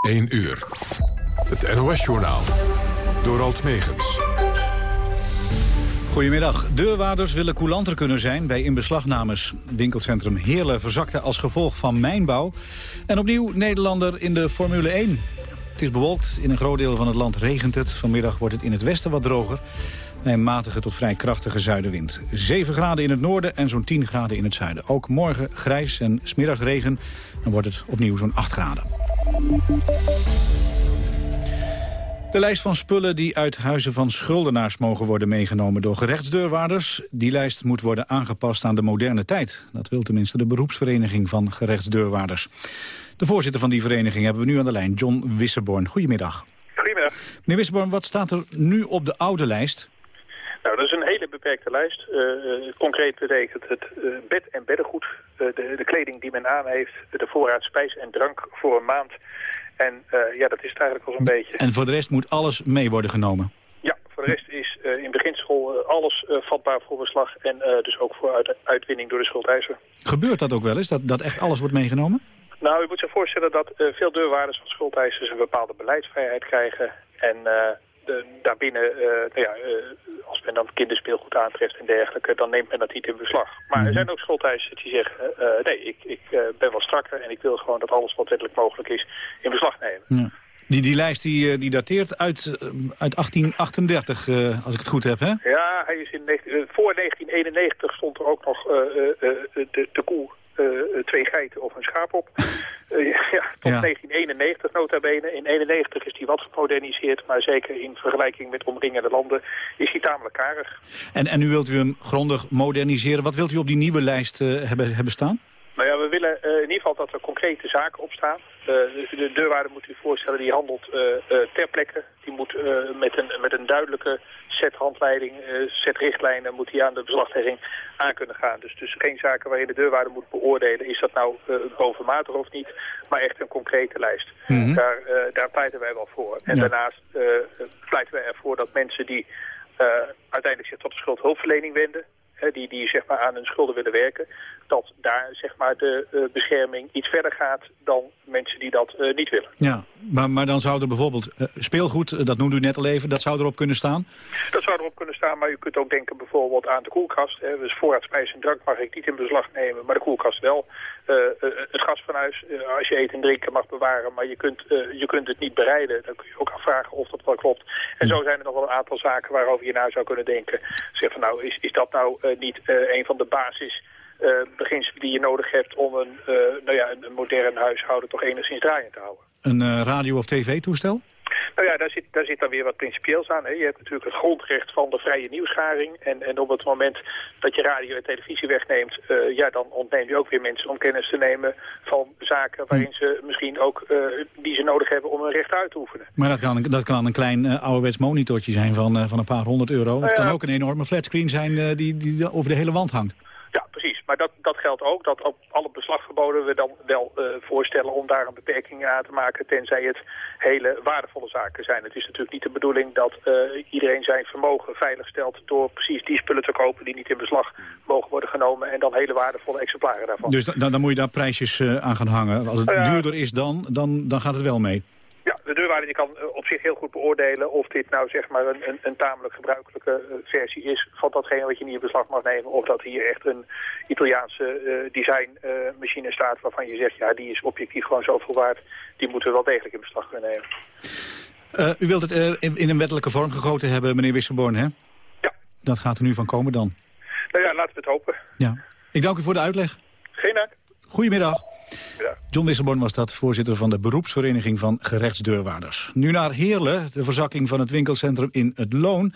1 uur. Het NOS-journaal. Door Alt Megens. Goedemiddag. Deurwaarders willen coulanter kunnen zijn bij inbeslagnames. Winkelcentrum Heerlen verzakte als gevolg van mijnbouw. En opnieuw Nederlander in de Formule 1. Het is bewolkt. In een groot deel van het land regent het. Vanmiddag wordt het in het westen wat droger. Bij een matige tot vrij krachtige zuidenwind. 7 graden in het noorden en zo'n 10 graden in het zuiden. Ook morgen grijs en smiddags regen. Dan wordt het opnieuw zo'n 8 graden. De lijst van spullen die uit huizen van schuldenaars mogen worden meegenomen door gerechtsdeurwaarders, die lijst moet worden aangepast aan de moderne tijd. Dat wil tenminste de beroepsvereniging van gerechtsdeurwaarders. De voorzitter van die vereniging hebben we nu aan de lijn, John Wisseborn. Goedemiddag. Goedemiddag. Meneer Wisseborn, wat staat er nu op de oude lijst? Nou, dat is een hele beperkte lijst. Uh, concreet betekent het uh, bed en beddengoed, uh, de, de, kleding die men aan heeft, de voorraad spijs en drank voor een maand. En ja, dat is het eigenlijk al zo'n beetje. En voor de rest moet alles mee worden genomen? Ja, voor de rest is in beginsel alles vatbaar voor beslag en dus ook voor uit, uitwinning door de schuldeiser. Gebeurt dat ook wel eens, dat, dat echt alles wordt meegenomen? Nou, u moet zich voorstellen dat veel deurwaarders van schuldeisers een bepaalde beleidsvrijheid krijgen en de, daarbinnen, uh, nou ja, uh, als men dan kinderspeelgoed aantreft en dergelijke, dan neemt men dat niet in beslag. Maar er mhm. zijn ook schuldeisers die zeggen, uh, nee, ik, ik ben wel strakker en ik wil gewoon dat alles wat wettelijk mogelijk is in beslag nemen. Ja. Die, die lijst die, die dateert uit, uit 1838, als ik het goed heb, hè? Ja, hij is in, voor 1991 stond er ook nog de, de koe twee geiten of een schaap op. Uh, ja, tot ja. 1991 nota bene. In 1991 is die wat gemoderniseerd, maar zeker in vergelijking met omringende landen is die tamelijk karig. En, en nu wilt u hem grondig moderniseren. Wat wilt u op die nieuwe lijst hebben, hebben staan? Willen uh, in ieder geval dat er concrete zaken op staan. Uh, de, de deurwaarder moet u voorstellen, die handelt uh, ter plekke. Die moet met, een, met een duidelijke set handleiding, set richtlijnen, moet hij aan de beslaglegging aan kunnen gaan. Dus, dus geen zaken waarin de deurwaarder moet beoordelen, is dat nou bovenmatig of niet, maar echt een concrete lijst. Mm -hmm. daar, daar pleiten wij wel voor. En ja. daarnaast pleiten wij ervoor dat mensen die uiteindelijk zich tot de schuldhulpverlening wenden, die, die zeg maar aan hun schulden willen werken, dat daar zeg maar de uh, bescherming iets verder gaat dan mensen die dat uh, niet willen. Ja, maar, maar dan zou er bijvoorbeeld uh, speelgoed, dat noemde u net al even, dat zou erop kunnen staan? Dat zou erop kunnen staan, maar u kunt ook denken bijvoorbeeld aan de koelkast. Hè. Dus voorraadspijs en drank mag ik niet in beslag nemen, maar de koelkast wel. het gas van huis, als je eten en drinken mag bewaren, maar je kunt, je kunt het niet bereiden, dan kun je ook afvragen of dat wel klopt. En zo zijn er nog wel een aantal zaken waarover je nou zou kunnen denken. Zeg van nou, is, is dat nou niet een van de basis uh, beginselen die je nodig hebt om een, nou ja, een, modern huishouden toch enigszins draaiend te houden. Een radio- of tv-toestel? Nou ja, daar zit, daar zit dan weer wat principieels aan. Hè. Je hebt natuurlijk het grondrecht van de vrije nieuwsgaring. En, en op het moment dat je radio en televisie wegneemt... Uh, ja, dan ontneem je ook weer mensen om kennis te nemen van zaken... waarin ze misschien ook uh, die ze nodig hebben om hun recht uit te oefenen. Maar dat kan, dat kan een klein uh, ouderwets monitortje zijn van, van een paar honderd euro. Nou ja, het kan ook een enorme flatscreen zijn die, die over de hele wand hangt. Ja, precies. Maar dat, dat geldt ook, dat op alle beslagverboden we dan wel uh, voorstellen om daar een beperking aan te maken, tenzij het hele waardevolle zaken zijn. Het is natuurlijk niet de bedoeling dat uh, iedereen zijn vermogen veilig stelt door precies die spullen te kopen die niet in beslag mogen worden genomen en dan hele waardevolle exemplaren daarvan. Dus dan, dan moet je daar prijsjes uh, aan gaan hangen. Als het duurder is dan, dan, dan gaat het wel mee. Deurwaarder die kan op zich heel goed beoordelen of dit nou zeg maar een, een, een tamelijk gebruikelijke uh, versie is van datgene wat je niet in beslag mag nemen. Of dat hier echt een Italiaanse uh, designmachine uh, staat waarvan je zegt, ja die is objectief gewoon zoveel waard. Die moeten we wel degelijk in beslag kunnen nemen. u wilt het in, in, een wettelijke vorm gegoten hebben, meneer Wisselborn, hè? Ja. Dat gaat er nu van komen dan? Nou ja, laten we het hopen. Ja. Ik dank u voor de uitleg. Geen dank. Goedemiddag. John Wisselborn was dat, voorzitter van de beroepsvereniging van gerechtsdeurwaarders. Nu naar Heerlen, de verzakking van het winkelcentrum in het Loon...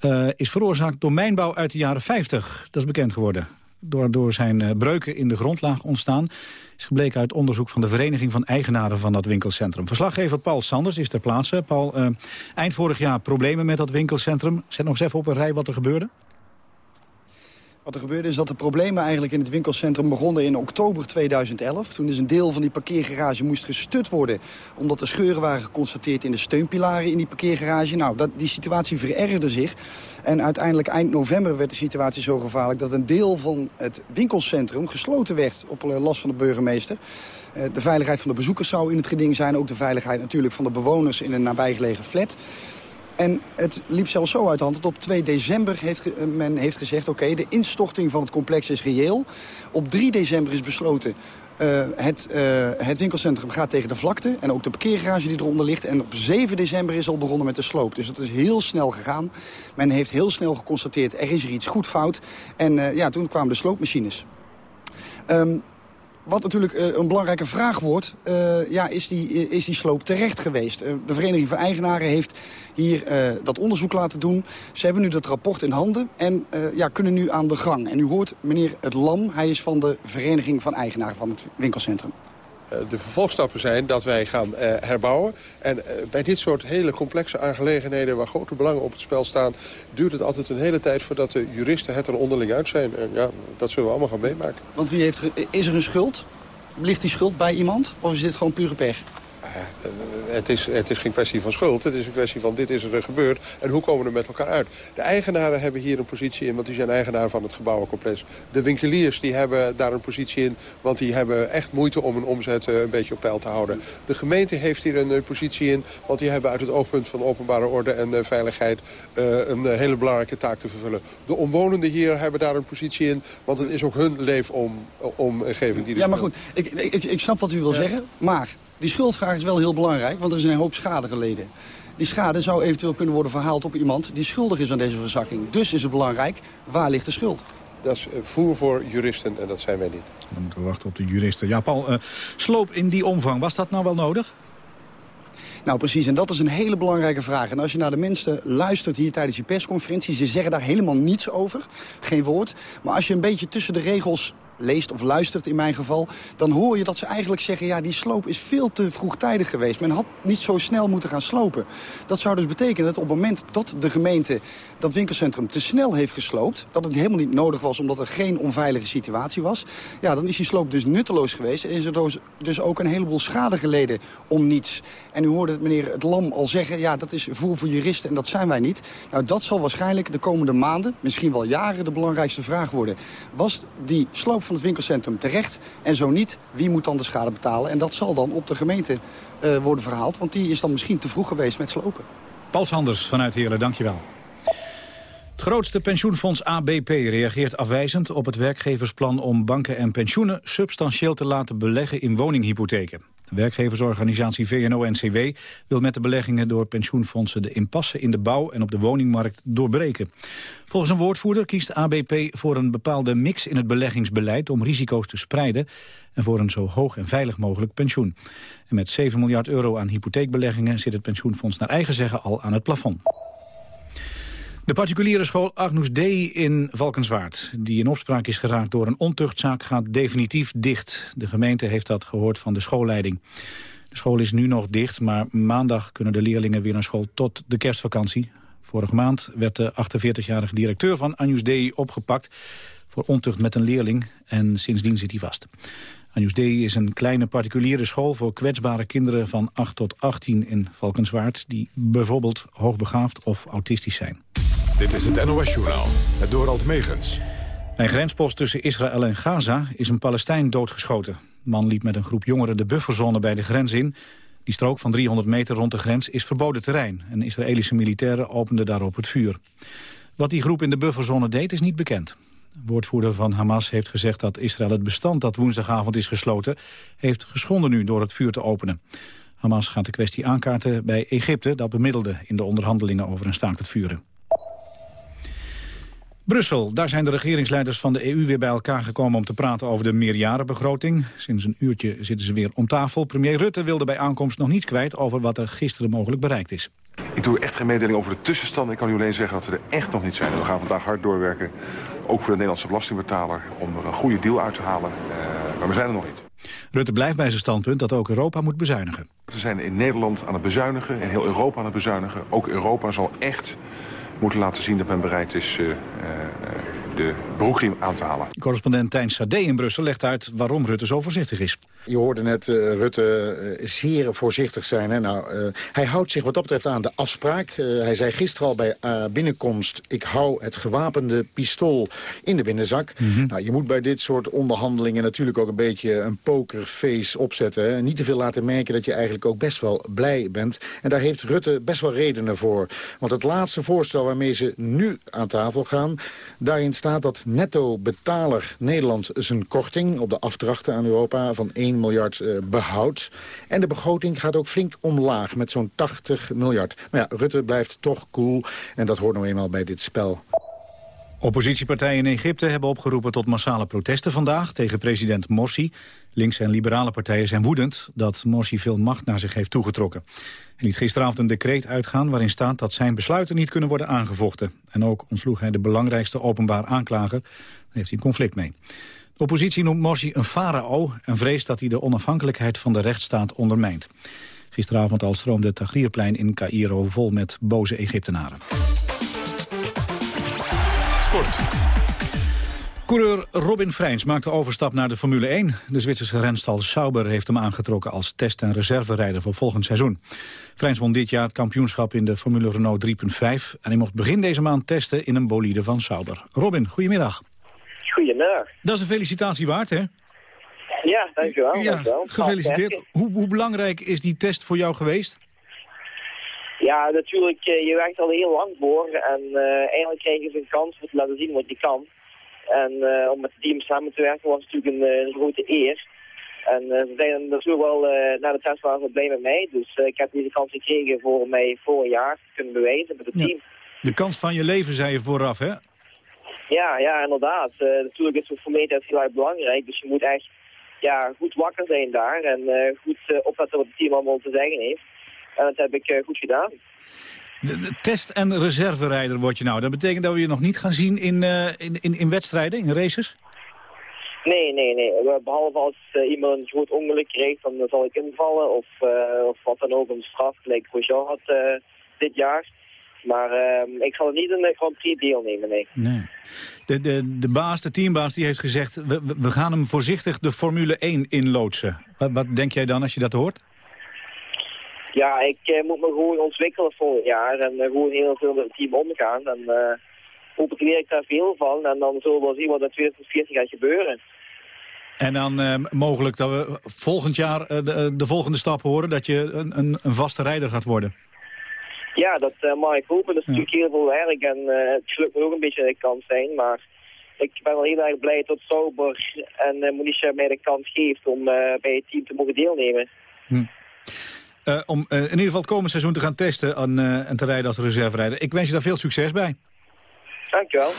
Uh, is veroorzaakt door mijnbouw uit de jaren 50. Dat is bekend geworden. Door, zijn uh, breuken in de grondlaag ontstaan... is gebleken uit onderzoek van de Vereniging van Eigenaren van dat winkelcentrum. Verslaggever Paul Sanders is ter plaatse. Paul, uh, eind vorig jaar problemen met dat winkelcentrum. Zet nog eens even op een rij wat er gebeurde. Wat er gebeurde is dat de problemen eigenlijk in het winkelcentrum begonnen in oktober 2011. Toen is een deel van die parkeergarage moest gestut worden... omdat er scheuren waren geconstateerd in de steunpilaren in die parkeergarage. Nou, dat, die situatie verergerde zich. En uiteindelijk eind november werd de situatie zo gevaarlijk... dat een deel van het winkelcentrum gesloten werd op last van de burgemeester. Eh, de veiligheid van de bezoekers zou in het geding zijn. Ook de veiligheid natuurlijk van de bewoners in een nabijgelegen flat. En het liep zelfs zo uit de hand dat op 2 december heeft eh, men heeft gezegd... oké, de instorting van het complex is reëel. Op 3 december is besloten... Uh, het, uh, het, winkelcentrum gaat tegen de vlakte en ook de parkeergarage die eronder ligt. En op 7 december is al begonnen met de sloop. Dus dat is heel snel gegaan. Men heeft heel snel geconstateerd, er is er iets goed fout. En ja, toen kwamen de sloopmachines. Um, wat natuurlijk uh, een belangrijke vraag wordt, uh, ja, is, die, is die sloop terecht geweest? De Vereniging van Eigenaren heeft hier dat onderzoek laten doen. Ze hebben nu dat rapport in handen en ja, kunnen nu aan de gang. En u hoort meneer Het Lam, hij is van de Vereniging van Eigenaren van het winkelcentrum. Eh, de vervolgstappen zijn dat wij gaan eh, herbouwen. En eh, bij dit soort hele complexe aangelegenheden waar grote belangen op het spel staan... duurt het altijd een hele tijd voordat de juristen het er onderling uit zijn. En ja, dat zullen we allemaal gaan meemaken. Want wie heeft, is er een schuld? Ligt die schuld bij iemand? Of is dit gewoon pure pech? Het, is, het is geen kwestie van schuld. Het is een kwestie van dit is er gebeurd en hoe komen we er met elkaar uit. De eigenaren hebben hier een positie in, want die zijn eigenaar van het gebouwencomplex. De winkeliers die hebben daar een positie in, want die hebben echt moeite om hun omzet eh, een beetje op peil te houden. De gemeente heeft hier een eh, positie in, want die hebben uit het oogpunt van openbare orde en eh, veiligheid een hele belangrijke taak te vervullen. De omwonenden hier hebben daar een positie in, want het is ook hun leefomgeving die... Ja, maar goed, ik, ik, ik snap wat u wil zeggen, maar die schuldvraag is wel heel belangrijk, want er is een hoop schade geleden. Die schade zou eventueel kunnen worden verhaald op iemand die schuldig is aan deze verzakking. Dus is het belangrijk, waar ligt de schuld? Dat is eh, voer voor juristen en dat zijn wij niet. Dan moeten we wachten op de juristen. Ja, Paul, uh, sloop in die omvang, was dat nou wel nodig? Nou precies, en dat is een hele belangrijke vraag. En als je naar de mensen luistert hier tijdens die persconferentie... ze zeggen daar helemaal niets over, geen woord. Maar als je een beetje tussen de regels leest of luistert in mijn geval... dan hoor je dat ze eigenlijk zeggen... ja, die sloop is veel te vroegtijdig geweest. Men had niet zo snel moeten gaan slopen. Dat zou dus betekenen dat op het moment dat de gemeente... dat winkelcentrum te snel heeft gesloopt... dat het helemaal niet nodig was omdat er geen onveilige situatie was... ja, dan is die sloop dus nutteloos geweest... en is er dus, dus ook een heleboel schade geleden om niets. En u hoorde het meneer Het Lam al zeggen... ja, dat is voer voor juristen en dat zijn wij niet. Nou, dat zal waarschijnlijk de komende maanden, misschien wel jaren... de belangrijkste vraag worden. Was die sloop van het winkelcentrum terecht? En zo niet, wie moet dan de schade betalen? En dat zal dan op de gemeente uh, worden verhaald. Want die is dan misschien te vroeg geweest met slopen. Paul Sanders vanuit Heerlen, dankjewel. Het grootste pensioenfonds ABP reageert afwijzend op het werkgeversplan om banken en pensioenen substantieel te laten beleggen in woninghypotheken. De werkgeversorganisatie VNO-NCW wil met de beleggingen door pensioenfondsen de impasse in de bouw en op de woningmarkt doorbreken. Volgens een woordvoerder kiest ABP voor een bepaalde mix in het beleggingsbeleid om risico's te spreiden en voor een zo hoog en veilig mogelijk pensioen. En met 7 miljard euro aan hypotheekbeleggingen zit het pensioenfonds naar eigen zeggen al aan het plafond. De particuliere school Agnus Dei in Valkenswaard, die in opspraak is geraakt door een ontuchtzaak, gaat definitief dicht. De gemeente heeft dat gehoord van de schoolleiding. De school is nu nog dicht, maar maandag kunnen de leerlingen weer naar school tot de kerstvakantie. Vorige maand werd de 48-jarige directeur van Agnus Dei opgepakt voor ontucht met een leerling en sindsdien zit hij vast. Agnus Dei is een kleine particuliere school voor kwetsbare kinderen van 8 tot 18 in Valkenswaard... die bijvoorbeeld hoogbegaafd of autistisch zijn. Dit is het NOS-journaal, het Dorald Megens. Bij een grenspost tussen Israël en Gaza is een Palestijn doodgeschoten. De man liep met een groep jongeren de bufferzone bij de grens in. Die strook van 300 meter rond de grens is verboden terrein. En Israëlische militairen openden daarop het vuur. Wat die groep in de bufferzone deed is niet bekend. De woordvoerder van Hamas heeft gezegd dat Israël het bestand dat woensdagavond is gesloten... heeft geschonden nu door het vuur te openen. Hamas gaat de kwestie aankaarten bij Egypte... dat bemiddelde in de onderhandelingen over een staakt het vuren. Brussel, daar zijn de regeringsleiders van de EU weer bij elkaar gekomen om te praten over de meerjarenbegroting. Sinds een uurtje zitten ze weer om tafel. Premier Rutte wilde bij aankomst nog niets kwijt over wat er gisteren mogelijk bereikt is. Ik doe echt geen mededeling over de tussenstand. Ik kan u alleen zeggen dat we er echt nog niet zijn. we gaan vandaag hard doorwerken, ook voor de Nederlandse belastingbetaler, om er een goede deal uit te halen. Uh, maar we zijn er nog niet. Rutte blijft bij zijn standpunt dat ook Europa moet bezuinigen. We zijn in Nederland aan het bezuinigen, in heel Europa aan het bezuinigen. Ook Europa zal echt moeten laten zien dat men bereid is uh, uh, de broekriem aan te halen. Correspondent Tijn Sade in Brussel legt uit waarom Rutte zo voorzichtig is. Je hoorde net uh, Rutte uh, zeer voorzichtig zijn. Hè? Nou, uh, hij houdt zich wat dat betreft aan de afspraak. hij zei gisteren al bij binnenkomst... ik hou het gewapende pistool in de binnenzak. Mm -hmm. nou, je moet bij dit soort onderhandelingen natuurlijk ook een beetje een pokerface opzetten. Hè? Niet te veel laten merken dat je eigenlijk ook best wel blij bent. En daar heeft Rutte best wel redenen voor. Want het laatste voorstel waarmee ze nu aan tafel gaan... daarin staat dat netto betaler Nederland zijn korting... op de afdrachten aan Europa van 1 miljard uh, behoudt. En de begroting gaat ook flink omlaag met zo'n 80 miljard. Maar ja, Rutte blijft toch cool en dat hoort nou eenmaal bij dit spel. Oppositiepartijen in Egypte hebben opgeroepen tot massale protesten vandaag tegen president Morsi. Linkse en liberale partijen zijn woedend dat Morsi veel macht naar zich heeft toegetrokken. Hij liet gisteravond een decreet uitgaan waarin staat dat zijn besluiten niet kunnen worden aangevochten. En ook ontsloeg hij de belangrijkste openbaar aanklager. Daar heeft hij een conflict mee. De oppositie noemt Morsi een farao en vreest dat hij de onafhankelijkheid van de rechtsstaat ondermijnt. Gisteravond al stroomde het Tahrirplein in Cairo vol met boze Egyptenaren. Sport. Coureur Robin Freins maakt de overstap naar de Formule 1. De Zwitserse renstal Sauber heeft hem aangetrokken als test- en reserverijder voor volgend seizoen. Freins won dit jaar het kampioenschap in de Formule Renault 3.5... en hij mocht begin deze maand testen in een bolide van Sauber. Robin, goedemiddag. Goedemiddag. Dat is een felicitatie waard, hè? Ja, dankjewel. Ja, dankjewel. gefeliciteerd. Hoe, hoe belangrijk is die test voor jou geweest? Ja, natuurlijk, je werkt al heel lang voor. En uh, eindelijk krijg je een kans om te laten zien wat je kan. En uh, om met het team samen te werken was natuurlijk een, een grote eer. En uh, ze zijn natuurlijk wel, na de test waren ze blij met mij. Dus ik heb deze kans gekregen voor mij voor een jaar te kunnen bewijzen met het Ja. team. De kans van je leven, zei je vooraf, hè? Ja, ja, inderdaad. Uh, natuurlijk is het voor mij heel erg belangrijk. Dus je moet echt ja, goed wakker zijn daar en uh, goed uh, opletten wat het team allemaal te zeggen heeft. En dat heb ik goed gedaan. De, de test- en reserverijder word je nou. Dat betekent dat we je nog niet gaan zien in, in, in, in wedstrijden, in races? Nee, nee, nee. Behalve als iemand een groot ongeluk krijgt, dan zal ik invallen. Of, of wat dan ook, een straf, gelijk Grosjean had dit jaar. Maar uh, ik zal niet in de Grand Prix deelnemen, nee. nee. De, de, de baas, de teambaas, die heeft gezegd... We, we gaan hem voorzichtig de Formule 1 inloodsen. Wat, wat denk jij dan als je dat hoort? Ja, ik uh, moet me gewoon ontwikkelen volgend jaar. En uh, gewoon heel veel met het team omgaan. En uh, hopelijk leer ik daar veel van. En dan zullen we wel zien wat in 2014 gaat gebeuren. En dan mogelijk dat we volgend jaar de, de volgende stap horen... dat je een, een, een vaste rijder gaat worden. Ja, dat mag ik hopen. Dat is ja. natuurlijk heel veel werk en het geluk moet ook een beetje de kans zijn. Maar ik ben wel heel erg blij dat Sauber en uh, Monisha mij de kans geeft om bij het team te mogen deelnemen. Hm. Om in ieder geval het komend seizoen te gaan testen en, en te rijden als reserverijder. Ik wens je daar veel succes bij. Dankjewel.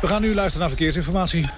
We gaan nu luisteren naar verkeersinformatie.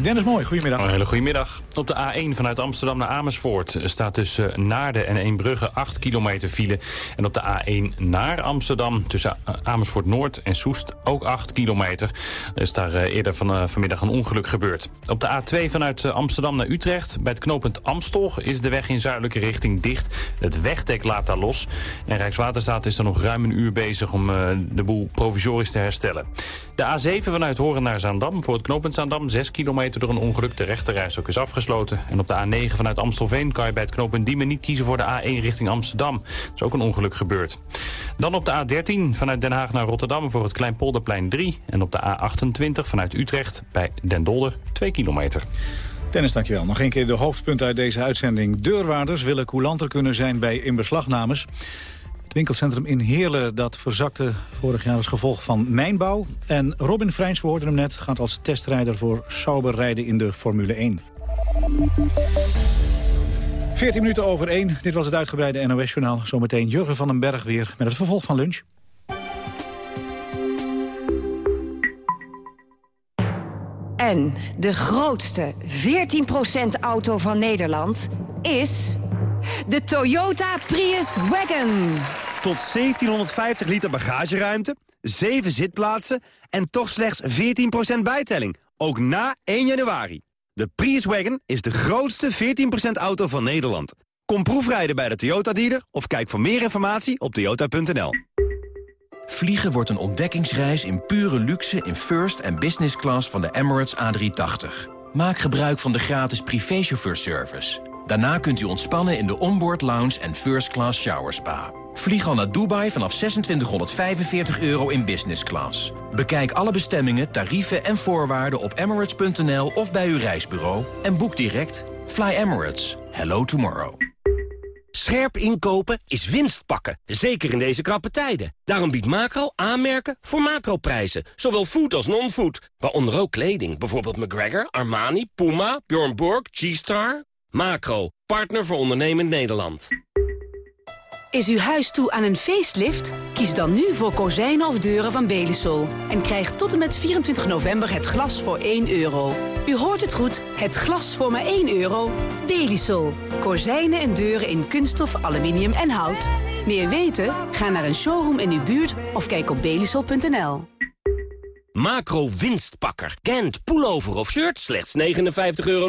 Dennis Mooi, goedemiddag. Een hele goedemiddag. Op de A1 vanuit Amsterdam naar Amersfoort staat tussen Naarden en Eembrugge 8 kilometer file. En op de A1 naar Amsterdam tussen Amersfoort Noord en Soest ook 8 kilometer. Er is daar eerder van, vanmiddag een ongeluk gebeurd. Op de A2 vanuit Amsterdam naar Utrecht bij het knooppunt Amstel is de weg in zuidelijke richting dicht. Het wegdek laat daar los. En Rijkswaterstaat is er nog ruim een uur bezig om de boel provisorisch te herstellen. De A7 vanuit Horen naar Zaandam voor het knooppunt Zaandam 6 kilometer door een ongeluk. De rechterreis is afgesloten. En op de A9 vanuit Amstelveen kan je bij het knooppunt Diemen niet kiezen voor de A1 richting Amsterdam. Er is ook een ongeluk gebeurd. Dan op de A13 vanuit Den Haag naar Rotterdam voor het Kleinpolderplein 3. En op de A28 vanuit Utrecht bij Den Dolder 2 kilometer. Dennis, dankjewel. Nog een keer de hoofdpunten uit deze uitzending. Deurwaarders willen coulanter kunnen zijn bij inbeslagnames. Het winkelcentrum in Heerlen dat verzakte vorig jaar als gevolg van mijnbouw. En Robin Freins, we hoorden hem net, gaat als testrijder voor Sauber rijden in de Formule 1. 14 minuten over 1. Dit was het uitgebreide NOS-journaal. Zometeen Jurgen van den Berg weer met het vervolg van lunch. En de grootste 14% auto van Nederland is de Toyota Prius Wagon. Tot 1750 liter bagageruimte, 7 zitplaatsen en toch slechts 14% bijtelling. Ook na 1 januari. De Prius Wagon is de grootste 14% auto van Nederland. Kom proefrijden bij de Toyota dealer of kijk voor meer informatie op toyota.nl. Vliegen wordt een ontdekkingsreis in pure luxe in first en business class van de Emirates A380. Maak gebruik van de gratis privéchauffeurservice. Daarna kunt u ontspannen in de onboard lounge en first class shower spa. Vlieg al naar Dubai vanaf 2645 euro in business class. Bekijk alle bestemmingen, tarieven en voorwaarden op emirates.nl of bij uw reisbureau. En boek direct. Fly Emirates. Hello tomorrow. Scherp inkopen is winst pakken, zeker in deze krappe tijden. Daarom biedt Macro aanmerken voor macroprijzen, zowel food als non-food. Waaronder ook kleding, bijvoorbeeld McGregor, Armani, Puma, Bjorn Borg, G-Star. Macro, partner voor ondernemend Nederland. Is uw huis toe aan een facelift? Kies dan nu voor kozijnen of deuren van Belisol. En krijg tot en met 24 november het glas voor 1 euro. U hoort het goed, het glas voor maar 1 euro. Belisol. Kozijnen en deuren in kunststof, aluminium en hout. Meer weten? Ga naar een showroom in uw buurt of kijk op belisol.nl. Macro winstpakker. Gent, pullover of shirt, slechts 59,99 euro.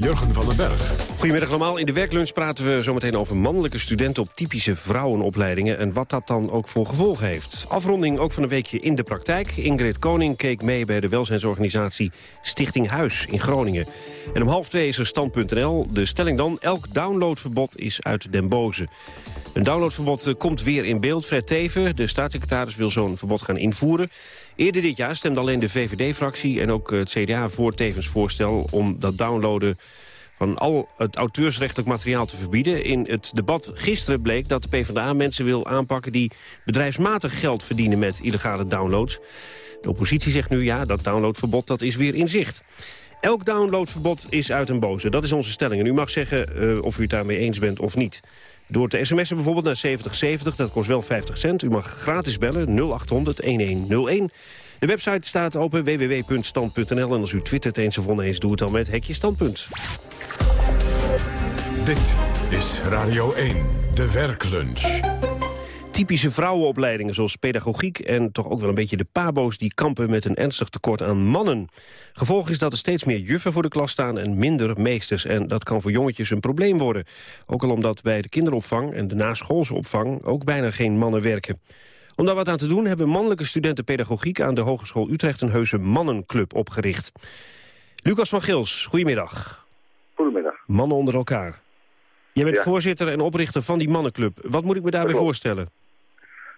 Jurgen van den Berg. Goedemiddag allemaal. In de werklunch praten we zometeen over mannelijke studenten op typische vrouwenopleidingen en wat dat dan ook voor gevolgen heeft. Afronding ook van een weekje in de praktijk. Ingrid Koning keek mee bij de welzijnsorganisatie Stichting Huis in Groningen. En om half twee is er stand.nl. De stelling dan, elk downloadverbod is uit den boze. Een downloadverbod eh, komt weer in beeld. Fred Teven, de staatssecretaris, wil zo'n verbod gaan invoeren. Eerder dit jaar stemde alleen de VVD-fractie en ook het CDA voor Tevens voorstel... om dat downloaden van al het auteursrechtelijk materiaal te verbieden. In het debat gisteren bleek dat de PvdA mensen wil aanpakken... die bedrijfsmatig geld verdienen met illegale downloads. De oppositie zegt nu ja, dat downloadverbod dat is weer in zicht. Elk downloadverbod is uit een boze. Dat is onze stelling. En u mag zeggen uh, of u het daarmee eens bent of niet. Door te sms'en bijvoorbeeld naar 7070, dat kost wel 50 cent. U mag gratis bellen 0800 1101. De website staat open www.stand.nl. En als u twittert eens of oneens, doe het dan met Hekje Standpunt. Dit is Radio 1, de werklunch. Typische vrouwenopleidingen zoals pedagogiek en toch ook wel een beetje de pabo's... die kampen met een ernstig tekort aan mannen. Gevolg is dat er steeds meer juffen voor de klas staan en minder meesters. En dat kan voor jongetjes een probleem worden. Ook al omdat bij de kinderopvang en de naschoolse opvang ook bijna geen mannen werken. Om daar wat aan te doen hebben mannelijke studenten pedagogiek... aan de Hogeschool Utrecht een heuse mannenclub opgericht. Lucas van Gils, goedemiddag. Goedemiddag. Mannen onder elkaar. Jij bent voorzitter en oprichter van die mannenclub. Wat moet ik me daarbij voorstellen?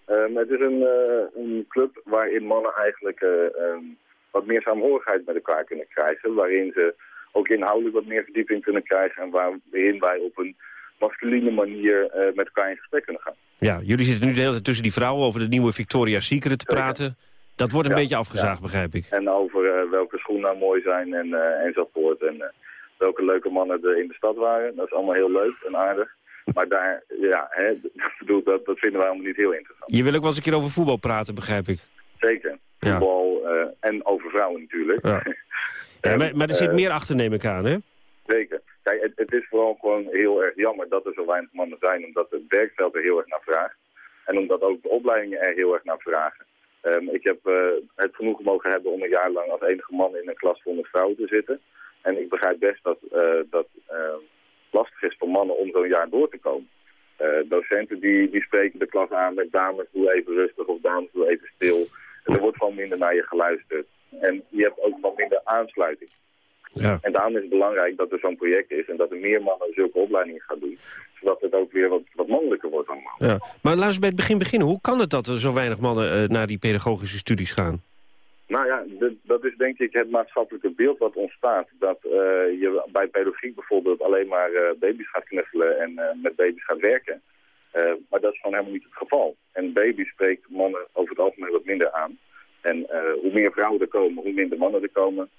Um, het is een, uh, een, club waarin mannen eigenlijk uh, um, wat meer saamhorigheid met elkaar kunnen krijgen. Waarin ze ook inhoudelijk wat meer verdieping kunnen krijgen. En waarin wij op een masculine manier uh, met elkaar in gesprek kunnen gaan. Ja, jullie zitten nu de hele tijd tussen die vrouwen over de nieuwe Victoria's Secret te praten. Dat wordt een ja, beetje afgezaagd, ja. begrijp ik. En over welke schoenen nou mooi zijn en, enzovoort. En welke leuke mannen er in de stad waren. Dat is allemaal heel leuk en aardig. Maar daar, ja, hè, dat, dat vinden wij allemaal niet heel interessant. Je wil ook wel eens een keer over voetbal praten, begrijp ik. Zeker. Voetbal ja. uh, en over vrouwen natuurlijk. Ja. ja maar, maar, er zit uh, meer achter, neem ik aan, hè? Zeker. Kijk, het, het, is vooral gewoon heel erg jammer dat er zo weinig mannen zijn, omdat het werkveld er heel erg naar vraagt. En omdat ook de opleidingen er heel erg naar vragen. Um, ik heb uh, het genoegen mogen hebben om een jaar lang als enige man in een klas vol met vrouwen te zitten. En ik begrijp best dat, dat lastig is voor mannen om zo'n jaar door te komen. Uh, docenten die, die spreken de klas aan met dames, doe even rustig of dames, doe even stil. En er wordt gewoon minder naar je geluisterd. En je hebt ook wat minder aansluiting. Ja. En daarom is het belangrijk dat er zo'n project is en dat er meer mannen zulke opleidingen gaan doen. Zodat het ook weer wat, wat mannelijker wordt allemaal. Ja. Maar laten we bij het begin beginnen. Hoe kan het dat er zo weinig mannen uh, naar die pedagogische studies gaan? Nou ja, dat is denk ik het maatschappelijke beeld wat ontstaat. Dat uh, je bij pedagogiek bijvoorbeeld alleen maar uh, baby's gaat knuffelen en uh, met baby's gaat werken. maar dat is gewoon helemaal niet het geval. En baby spreekt mannen over het algemeen wat minder aan. En hoe meer vrouwen er komen, hoe minder mannen er komen.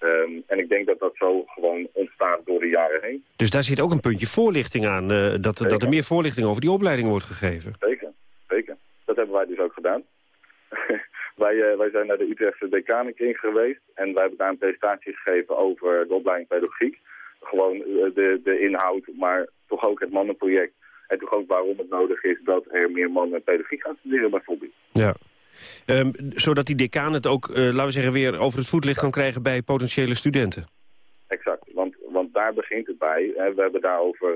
Um, en ik denk dat dat zo gewoon ontstaat door de jaren heen. Dus daar zit ook een puntje voorlichting aan, dat, dat er meer voorlichting over die opleiding wordt gegeven. Zeker, zeker. Dat hebben wij dus ook gedaan. Wij, uh, wij zijn naar de Utrechtse decanenkring geweest en wij hebben daar een presentatie gegeven over de opleiding pedagogiek. Gewoon uh, de, de inhoud, maar toch ook het mannenproject. En toch ook waarom het nodig is dat er meer mannen pedagogiek gaan studeren bijvoorbeeld. Ja. Ehm, zodat die decaan het ook, laten we zeggen, weer over het voetlicht kan krijgen bij potentiële studenten. Exact, want, want daar begint het bij. Hè. We hebben daarover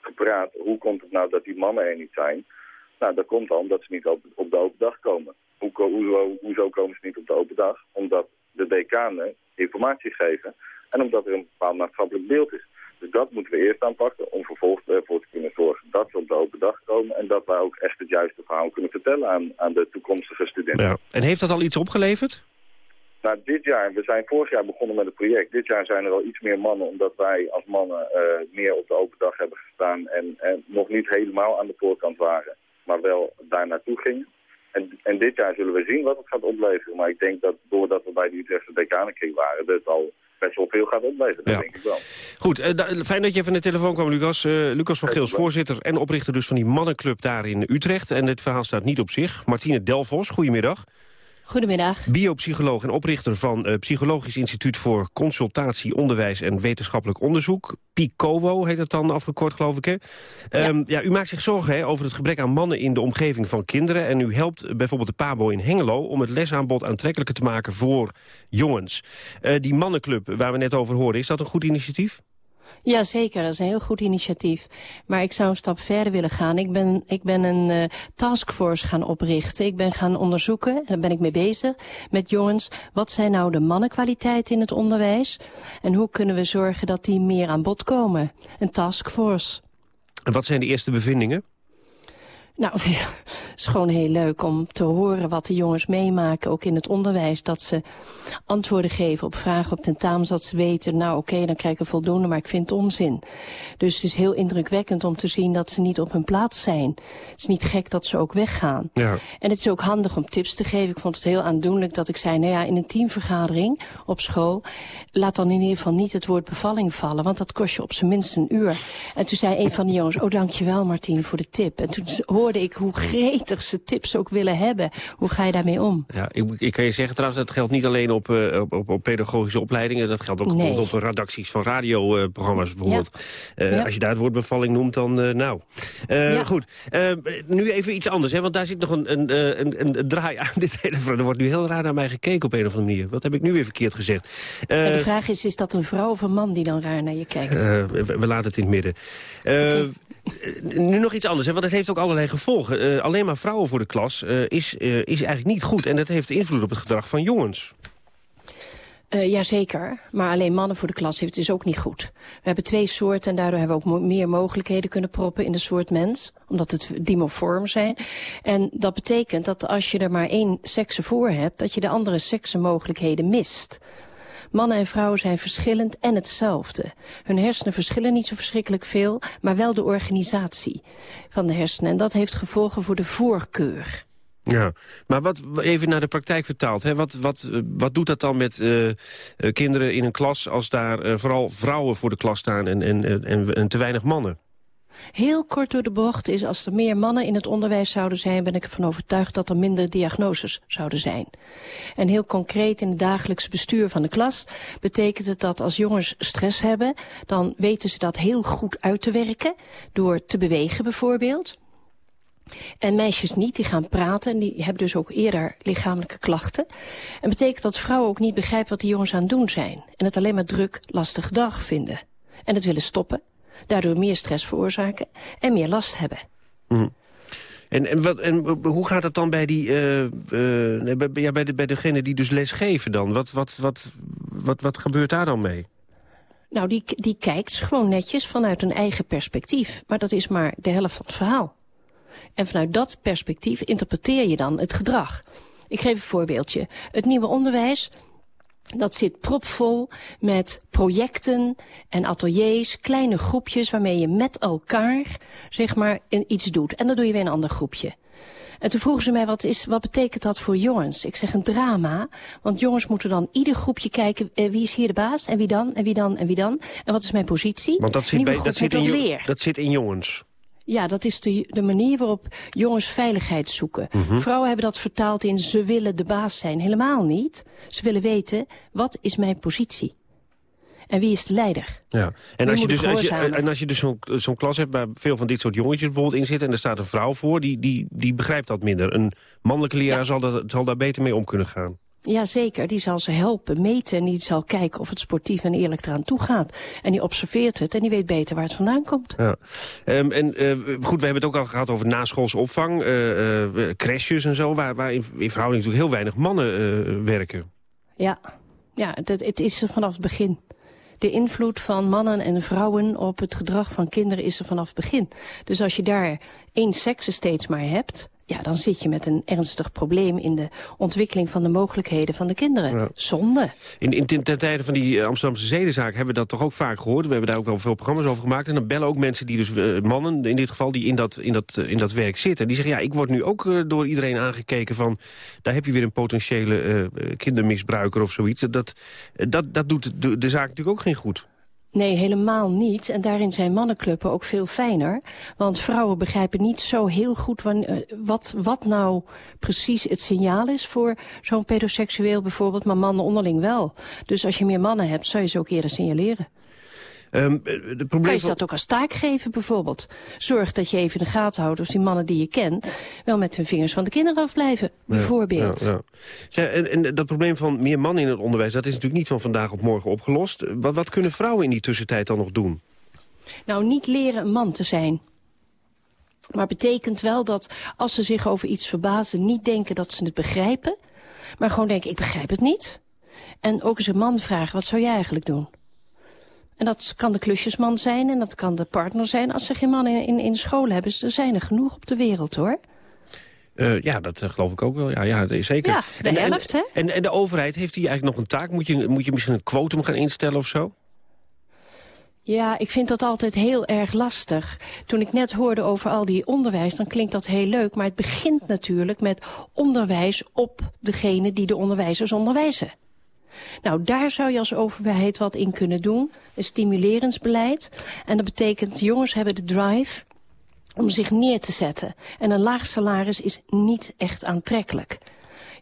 gepraat. Hoe komt het nou dat die mannen er niet zijn? Nou, dat komt dan omdat ze niet op, op de open dag komen. Hoe, hoezo, hoezo komen ze niet op de open dag? Omdat de decanen informatie geven en omdat er een bepaald maatschappelijk beeld is. Dus dat moeten we eerst aanpakken om vervolgens ervoor te kunnen zorgen dat ze op de open dag komen... en dat wij ook echt het juiste verhaal kunnen vertellen aan, aan de toekomstige studenten. Ja. En heeft dat al iets opgeleverd? Nou, dit jaar, we zijn vorig jaar begonnen met het project. Dit jaar zijn er al iets meer mannen, omdat wij als mannen uh, meer op de open dag hebben gestaan... En, en nog niet helemaal aan de voorkant waren, maar wel daar naartoe gingen. En, en dit jaar zullen we zien wat het gaat opleveren. Maar ik denk dat doordat we bij de Utrechtse Decanenkring waren... dat al best wel veel gaat opleveren, dat denk ik wel. Goed, uh, fijn dat je even in de telefoon kwam, Lucas. Uh, Lucas van Geels, voorzitter en oprichter dus van die mannenclub daar in Utrecht. En dit verhaal staat niet op zich. Martine Delvos, goedemiddag. Goedemiddag. Biopsycholoog en oprichter van het Psychologisch Instituut voor Consultatie, Onderwijs en Wetenschappelijk Onderzoek. PICOWO heet het dan afgekort, geloof ik. Hè? Ja. Um, ja. u maakt zich zorgen hè, over het gebrek aan mannen in de omgeving van kinderen. En u helpt bijvoorbeeld de PABO in Hengelo om het lesaanbod aantrekkelijker te maken voor jongens. Uh, die mannenclub waar we net over hoorden, is dat een goed initiatief? Ja, zeker. Dat is een heel goed initiatief. Maar ik zou een stap verder willen gaan. Ik ben, ik ben een uh, taskforce gaan oprichten. Ik ben gaan onderzoeken, en daar ben ik mee bezig, met jongens. Wat zijn nou de mannenkwaliteiten in het onderwijs? En hoe kunnen we zorgen dat die meer aan bod komen? Een taskforce. En wat zijn de eerste bevindingen? Nou, het is gewoon heel leuk om te horen wat de jongens meemaken, ook in het onderwijs. Dat ze antwoorden geven op vragen op tentamens, dat ze weten, nou oké, okay, dan krijg ik voldoende, maar ik vind het onzin. Dus het is heel indrukwekkend om te zien dat ze niet op hun plaats zijn. Het is niet gek dat ze ook weggaan. Ja. En het is ook handig om tips te geven. Ik vond het heel aandoenlijk dat ik zei, nou ja, in een teamvergadering op school, laat dan in ieder geval niet het woord bevalling vallen, want dat kost je op zijn minst een uur. En toen zei een van de jongens, oh dankjewel Martien voor de tip. En toen hoorde hoorde ik hoe gretig ze tips ook willen hebben. Hoe ga je daarmee om? Ja, ik, ik kan je zeggen trouwens, dat geldt niet alleen op, uh, op, op, pedagogische opleidingen. Dat geldt ook nee. op redacties van radioprogramma's bijvoorbeeld. Ja. Uh, ja. Als je daar het woord bevalling noemt, dan uh, nou. Ja. Goed, nu even iets anders. Hè, want daar zit nog een, een, een, een draai aan dit hele Er wordt nu heel raar naar mij gekeken op een of andere manier. Wat heb ik nu weer verkeerd gezegd? de vraag is, is dat een vrouw of een man die dan raar naar je kijkt? We, we, laten het in het midden. Okay. Nu nog iets anders, hè, want het heeft ook allerlei gevolgen. Uh, alleen maar vrouwen voor de klas uh, is, is eigenlijk niet goed. En dat heeft invloed op het gedrag van jongens. Uh, jazeker, maar alleen mannen voor de klas heeft is ook niet goed. We hebben twee soorten en daardoor hebben we ook meer mogelijkheden kunnen proppen in de soort mens. Omdat het dimorform zijn. En dat betekent dat als je er maar één sekse voor hebt, dat je de andere sekse mogelijkheden mist. Mannen en vrouwen zijn verschillend en hetzelfde. Hun hersenen verschillen niet zo verschrikkelijk veel, maar wel de organisatie van de hersenen. En dat heeft gevolgen voor de voorkeur. Ja, maar wat even naar de praktijk vertaald. Hè? Wat, wat, wat doet dat dan met uh, kinderen in een klas als daar vooral vrouwen voor de klas staan en, en, en, en te weinig mannen? Heel kort door de bocht is als er meer mannen in het onderwijs zouden zijn... ben ik ervan overtuigd dat er minder diagnoses zouden zijn. En heel concreet in het dagelijkse bestuur van de klas... betekent het dat als jongens stress hebben... dan weten ze dat heel goed uit te werken... door te bewegen bijvoorbeeld... En meisjes niet, die gaan praten en die hebben dus ook eerder lichamelijke klachten. En betekent dat vrouwen ook niet begrijpen wat die jongens aan het doen zijn. En het alleen maar druk, lastige dag vinden. En het willen stoppen daardoor meer stress veroorzaken en meer last hebben. Mm. En, en, wat, en hoe gaat het dan bij, die, uh, uh, bij, ja, bij, de, bij degene die dus les geven dan? Wat, wat, wat, wat, wat gebeurt daar dan mee? Nou, die, die kijkt gewoon netjes vanuit een eigen perspectief. Maar dat is maar de helft van het verhaal. En vanuit dat perspectief interpreteer je dan het gedrag. Ik geef een voorbeeldje. Het nieuwe onderwijs dat zit propvol met projecten en ateliers, kleine groepjes waarmee je met elkaar zeg maar iets doet. En dan doe je weer een ander groepje. En toen vroegen ze mij, wat, is, wat betekent dat voor jongens? Ik zeg een drama, want jongens moeten dan ieder groepje kijken... Eh, wie is hier de baas en wie dan en wie dan en wie dan? En wat is mijn positie? Want dat zit, bij, dat zit, in, dat zit in jongens. Ja, dat is de, de manier waarop jongens veiligheid zoeken. Mhm. Vrouwen hebben dat vertaald in ze willen de baas zijn. Helemaal niet. Ze willen weten, wat is mijn positie? En wie is de leider? Ja. En, als je, dus, als je, en als je dus zo'n zo'n klas hebt waar veel van dit soort jongetjes bijvoorbeeld in zitten... en er staat een vrouw voor, die, die, die begrijpt dat minder. Een mannelijke leraar zal, dat, zal daar beter mee om kunnen gaan. Jazeker, die zal ze helpen, meten en die zal kijken of het sportief en eerlijk eraan toe gaat. En die observeert het en die weet beter waar het vandaan komt. Ja. Ehm, en eh, goed, we hebben het ook al gehad over naschoolse opvang, eh, eh, crèches en zo... waar, waar in, in verhouding natuurlijk heel weinig mannen eh, werken. Ja, ja dat, het is er vanaf het begin. De invloed van mannen en vrouwen op het gedrag van kinderen is er vanaf het begin. Dus als je daar één sekse steeds maar hebt... ja, dan zit je met een ernstig probleem in de ontwikkeling van de mogelijkheden van de kinderen. Ja. Zonde. In, in, ten, ten tijde van die eh, Amsterdamse zedenzaak hebben we dat toch ook vaak gehoord. We hebben daar ook wel veel programma's over gemaakt. En dan bellen ook mensen die dus, eh, mannen in dit geval, die in dat, in, dat, eh, in dat werk zitten. Die zeggen, ja, ik word nu ook door iedereen aangekeken van... daar heb je weer een potentiële kindermisbruiker of zoiets. Dat, dat, dat doet de, de zaak natuurlijk ook geen goed. Nee, helemaal niet. En daarin zijn mannenclubben ook veel fijner. Want vrouwen begrijpen niet zo heel goed eh, wat, wat nou precies het signaal is voor zo'n pedoseksueel bijvoorbeeld, maar mannen onderling wel. Dus als je meer mannen hebt, zou je ze ook eerder signaleren. Eh, de Kan probleem je dat ook als taak geven bijvoorbeeld? Zorg dat je even in de gaten houdt of die mannen die je kent... wel met hun vingers van de kinderen afblijven, bijvoorbeeld. Ja, ja. En dat probleem van meer mannen in het onderwijs... dat is natuurlijk niet van vandaag op morgen opgelost. Wat, wat kunnen vrouwen in die tussentijd dan nog doen? Nou, niet leren een man te zijn. Maar betekent wel dat als ze zich over iets verbazen... niet denken dat ze het begrijpen, maar gewoon denken, ik begrijp het niet. En ook eens een man vragen, wat zou jij eigenlijk doen? En dat kan de klusjesman zijn en dat kan de partner zijn. Als ze geen man in, in, in school hebben, er zijn er genoeg op de wereld, hoor. Eh, ja, dat eh, geloof ik ook wel. Ja, ja zeker. Ja, de En- en- helft, hè? En, en de overheid, heeft die eigenlijk nog een taak? Moet je, moet je misschien een quotum gaan instellen of zo? Ja, ik vind dat altijd heel erg lastig. Toen ik net hoorde over al die onderwijs, dan klinkt dat heel leuk. Maar het begint natuurlijk met onderwijs op degene die de onderwijzers onderwijzen. Nou, daar zou je als overheid wat in kunnen doen. Een stimuleringsbeleid. En dat betekent, jongens hebben de drive om zich neer te zetten. En een laag salaris is niet echt aantrekkelijk.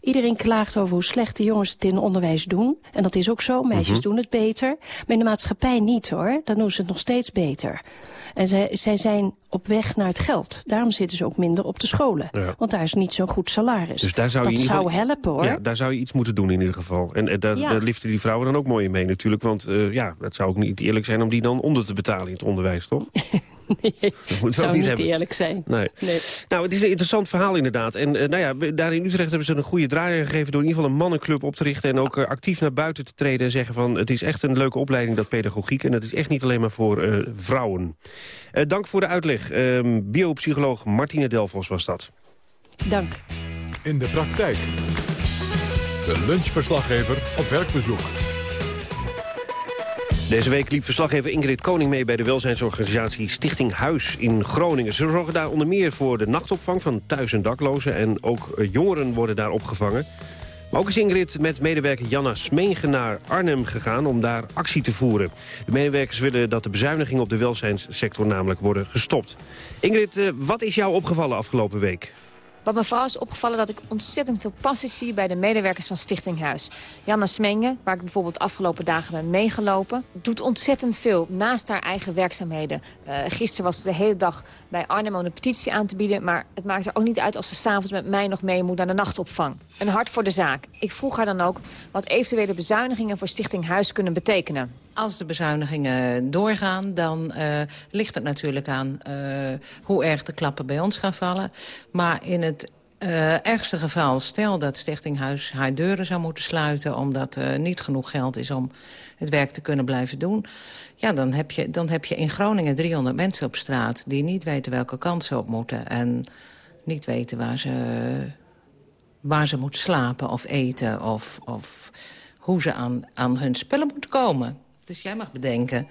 Iedereen klaagt over hoe slecht de jongens het in onderwijs doen. En dat is ook zo, meisjes Mhm. doen het beter. Maar in de maatschappij niet hoor, dan doen ze het nog steeds beter. En zij, zij zijn op weg naar het geld. Daarom zitten ze ook minder op de scholen. Ja. Want daar is niet zo'n goed salaris. Dus daar zou dat je ieder zou helpen hoor. Ja, daar zou je iets moeten doen in ieder geval. En, en daar, Ja. daar liften die vrouwen dan ook mooi in mee natuurlijk. Want eh, ja, het zou ook niet eerlijk zijn om die dan onder te betalen in het onderwijs, toch? nee, Dat zou niet hebben. eerlijk zijn. Nee. Nee. Nou, het is een interessant verhaal inderdaad. En eh, nou ja, daar in Utrecht hebben ze een goede draai gegeven... door in ieder geval een mannenclub op te richten... en ook eh, actief naar buiten te treden en zeggen van... het is echt een leuke opleiding, dat pedagogiek... en dat is echt niet alleen maar voor eh, vrouwen. Eh, dank voor de uitleg. Ehm, biopsycholoog Martine Delvos was dat. Dank. In de praktijk. De lunchverslaggever op werkbezoek. Deze week liep verslaggever Ingrid Koning mee bij de welzijnsorganisatie Stichting Huis in Groningen. Ze zorgen daar onder meer voor de nachtopvang van thuis- en daklozen en ook eh, jongeren worden daar opgevangen. Maar ook is Ingrid met medewerker Janna Smeenge naar Arnhem gegaan om daar actie te voeren. De medewerkers willen dat de bezuinigingen op de welzijnssector namelijk worden gestopt. Ingrid, eh, wat is jou opgevallen afgelopen week? Wat me vooral is opgevallen dat ik ontzettend veel passie zie bij de medewerkers van Stichting Huis. Janna Smenge, waar ik bijvoorbeeld de afgelopen dagen ben meegelopen, doet ontzettend veel naast haar eigen werkzaamheden. Eh gisteren was ze de hele dag bij Arnhem om een petitie aan te bieden, maar het maakt er ook niet uit als ze s'avonds met mij nog mee moet naar de nachtopvang. Een hart voor de zaak. Ik vroeg haar dan ook wat eventuele bezuinigingen voor Stichting Huis kunnen betekenen. Als de bezuinigingen doorgaan, dan eh, ligt het natuurlijk aan eh, hoe erg de klappen bij ons gaan vallen. Maar in het eh, ergste geval, stel dat Stichting Huis haar deuren zou moeten sluiten... omdat er niet genoeg geld is om het werk te kunnen blijven doen... ja, dan heb je, dan heb je in Groningen 300 mensen op straat... die niet weten welke kant ze op moeten en niet weten waar ze, waar ze moeten slapen of eten... of, of hoe ze aan, aan hun spullen moeten komen. Dus jij mag bedenken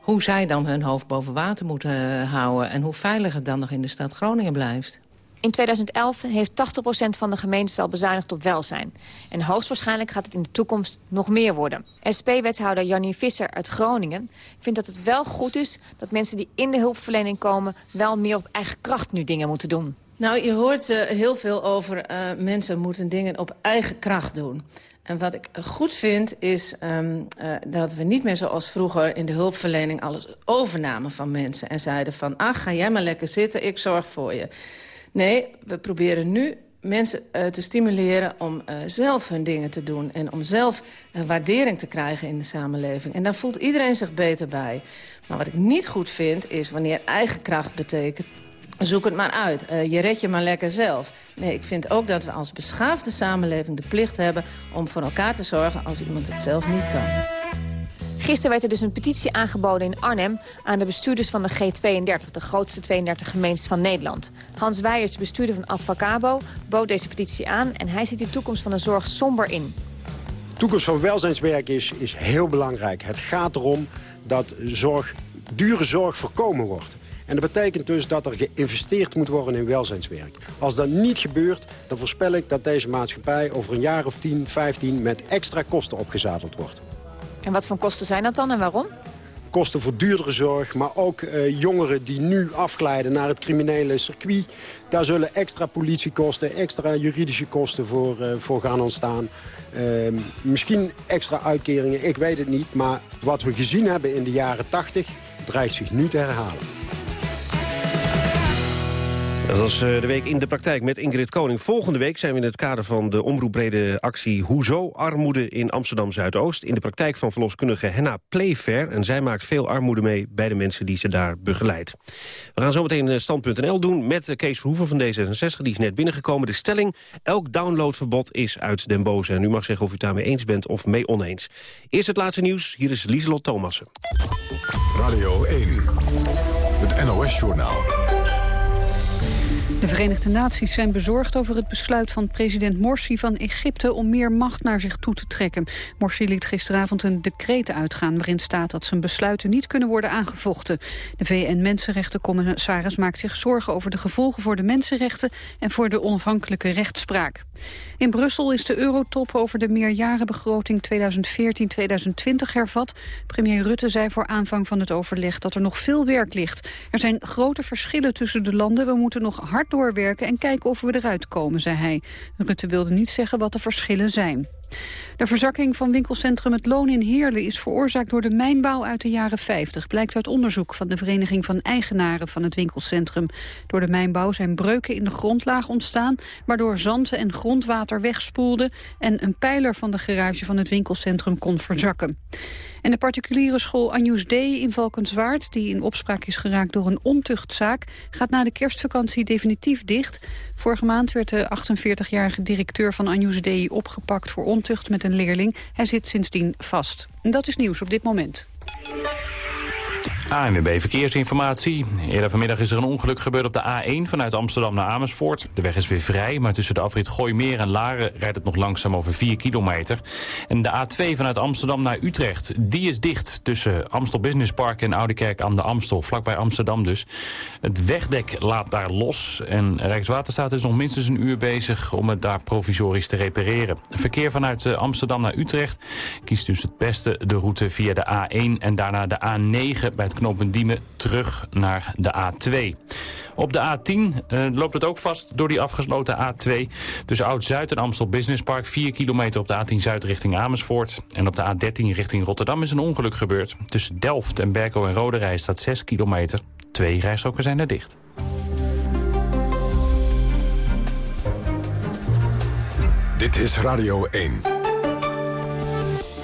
hoe zij dan hun hoofd boven water moeten eh, houden... en hoe veilig het dan nog in de stad Groningen blijft. In 2011 heeft 80% van de gemeentes al bezuinigd op welzijn. En hoogstwaarschijnlijk gaat het in de toekomst nog meer worden. SP-wethouder Jannie Visser uit Groningen vindt dat het wel goed is... dat mensen die in de hulpverlening komen wel meer op eigen kracht nu dingen moeten doen. Nou, je hoort uh, heel veel over uh, mensen moeten dingen op eigen kracht doen. En wat ik goed vind is um, uh, dat we niet meer zoals vroeger in de hulpverlening alles overnamen van mensen. En zeiden van, ach, ga jij maar lekker zitten, ik zorg voor je. Nee, we proberen nu mensen uh, te stimuleren om uh, zelf hun dingen te doen... en om zelf een waardering te krijgen in de samenleving. En daar voelt iedereen zich beter bij. Maar wat ik niet goed vind, is wanneer eigen kracht betekent... Zoek het maar uit. Uh, je red je maar lekker zelf. Nee, ik vind ook dat we als beschaafde samenleving de plicht hebben... om voor elkaar te zorgen als iemand het zelf niet kan. Gisteren werd er dus een petitie aangeboden in Arnhem... aan de bestuurders van de G32, de grootste 32 gemeentes van Nederland. Hans Weijers, bestuurder van Avacabo, bood deze petitie aan... en hij ziet de toekomst van de zorg somber in. De toekomst van welzijnswerk is, is heel belangrijk. Het gaat erom dat zorg, dure zorg voorkomen wordt. En dat betekent dus dat er geïnvesteerd moet worden in welzijnswerk. Als dat niet gebeurt, dan voorspel ik dat deze maatschappij over een jaar of 10, 15 met extra kosten opgezadeld wordt. En wat voor kosten zijn dat dan en waarom? Kosten voor duurdere zorg, maar ook uh, jongeren die nu afglijden naar het criminele circuit. Daar zullen extra politiekosten, extra juridische kosten voor, uh, voor gaan ontstaan. Uh, misschien extra uitkeringen, ik weet het niet. Maar wat we gezien hebben in de jaren 80 dreigt zich nu te herhalen. Dat was de week in de praktijk met Ingrid Koning. Volgende week zijn we in het kader van de omroepbrede actie Hoezo Armoede in Amsterdam-Zuidoost... in de praktijk van verloskundige Henna Playfair. En zij maakt veel armoede mee bij de mensen die ze daar begeleidt. We gaan zo meteen stand.nl doen met Kees Verhoeven van D66. Die is net binnengekomen. De stelling, elk downloadverbod is uit den boze. En u mag zeggen of u het daarmee eens bent of mee oneens. Eerst het laatste nieuws. Hier is Lieselot Thomassen. Radio 1, het NOS-journaal. De Verenigde Naties zijn bezorgd over het besluit van president Morsi van Egypte om meer macht naar zich toe te trekken. Morsi liet gisteravond een decreet uitgaan waarin staat dat zijn besluiten niet kunnen worden aangevochten. De VN-mensenrechtencommissaris maakt zich zorgen over de gevolgen voor de mensenrechten en voor de onafhankelijke rechtspraak. In Brussel is de eurotop over de meerjarenbegroting 2014-2020 hervat. Premier Rutte zei voor aanvang van het overleg dat er nog veel werk ligt. Er zijn grote verschillen tussen de landen. We moeten nog hard doorwerken en kijken of we eruit komen, zei hij. Rutte wilde niet zeggen wat de verschillen zijn. De verzakking van winkelcentrum Het Loon in Heerlen is veroorzaakt door de mijnbouw uit de jaren 50, blijkt uit onderzoek van de Vereniging van Eigenaren van het winkelcentrum. Door de mijnbouw zijn breuken in de grondlaag ontstaan, waardoor zand en grondwater wegspoelden en een pijler van de garage van het winkelcentrum kon verzakken. En de particuliere school Anjus D. in Valkenswaard... die in opspraak is geraakt door een ontuchtzaak... gaat na de kerstvakantie definitief dicht. Vorige maand werd de 48-jarige directeur van Anjus D. opgepakt voor ontucht met een leerling. Hij zit sindsdien vast. Dat is nieuws op dit moment. ANWB Verkeersinformatie. Eerder vanmiddag is er een ongeluk gebeurd op de A1 vanuit Amsterdam naar Amersfoort. De weg is weer vrij, maar tussen de afrit Gooimeer en Laren rijdt het nog langzaam over 4 kilometer. En de A2 vanuit Amsterdam naar Utrecht, die is dicht tussen Amstel Business Park en Oudekerk aan de Amstel, vlakbij Amsterdam dus. Het wegdek laat daar los en Rijkswaterstaat is nog minstens een uur bezig om het daar provisorisch te repareren. Verkeer vanuit Amsterdam naar Utrecht kiest dus het beste de route via de A1 en daarna de A9 bij het knooppunt Diemen terug naar de A2. Op de A10 uh, loopt het ook vast door die afgesloten A2. Tussen Oud-Zuid en Amstel Business Park. 4 kilometer op de A10 Zuid richting Amersfoort. En op de A13 richting Rotterdam is een ongeluk gebeurd. Tussen Delft en Berko en Roderij staat 6 kilometer. Twee rijstroken zijn er dicht. Dit is Radio 1.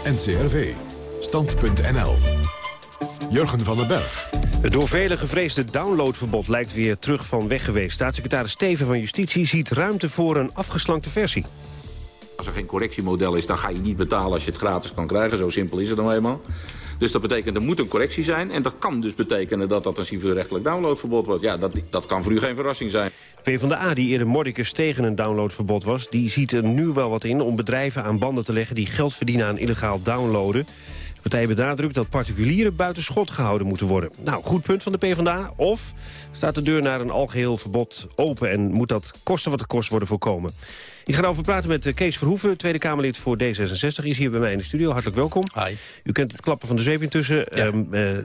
NCRV. Stand.nl. Jurgen van den Berg. Het door velen gevreesde downloadverbod lijkt weer terug van weg geweest. Staatssecretaris Steven van Justitie ziet ruimte voor een afgeslankte versie. Als er geen correctiemodel is, dan ga je niet betalen als je het gratis kan krijgen. Zo simpel is het dan eenmaal. Dus dat betekent, er moet een correctie zijn. En dat kan dus betekenen dat dat een civielrechtelijk downloadverbod wordt. Ja, dat, dat kan voor u geen verrassing zijn. PvdA, die eerder mordicus tegen een downloadverbod was... die ziet er nu wel wat in om bedrijven aan banden te leggen... die geld verdienen aan illegaal downloaden. Partij benadrukt dat particulieren buiten schot gehouden moeten worden. Nou, goed punt van de PvdA. Of staat de deur naar een algeheel verbod open... en moet dat kosten wat het kost worden voorkomen? Ik ga erover praten met Kees Verhoeven, Tweede Kamerlid voor D66. Is hier bij mij in de studio. Hartelijk welkom. Hi. U kent het klappen van de zweep intussen. Ja. Um, uh,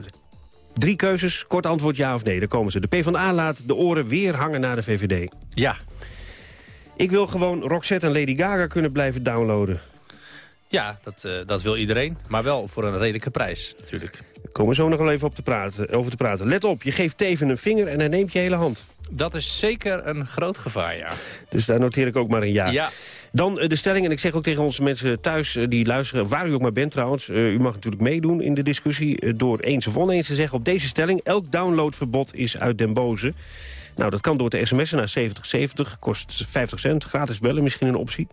Drie keuzes, kort antwoord ja of nee. Daar komen ze. De PvdA laat de oren weer hangen naar de VVD. Ja. Ik wil gewoon Roxette en Lady Gaga kunnen blijven downloaden. Ja, dat, uh, dat wil iedereen. Maar wel voor een redelijke prijs, natuurlijk. Daar komen we zo nog wel even op te praten, over te praten. Let op, je geeft Teven een vinger en hij neemt je hele hand. Dat is zeker een groot gevaar, ja. Dus daar noteer ik ook maar een ja. Ja. Dan uh, de stelling, en ik zeg ook tegen onze mensen thuis uh, die luisteren... waar u ook maar bent trouwens, u mag natuurlijk meedoen in de discussie... door eens of oneens te zeggen op deze stelling... elk downloadverbod is uit den boze. Nou, dat kan door te sms'en naar 7070, kost 50 cent. Gratis bellen, misschien een optie.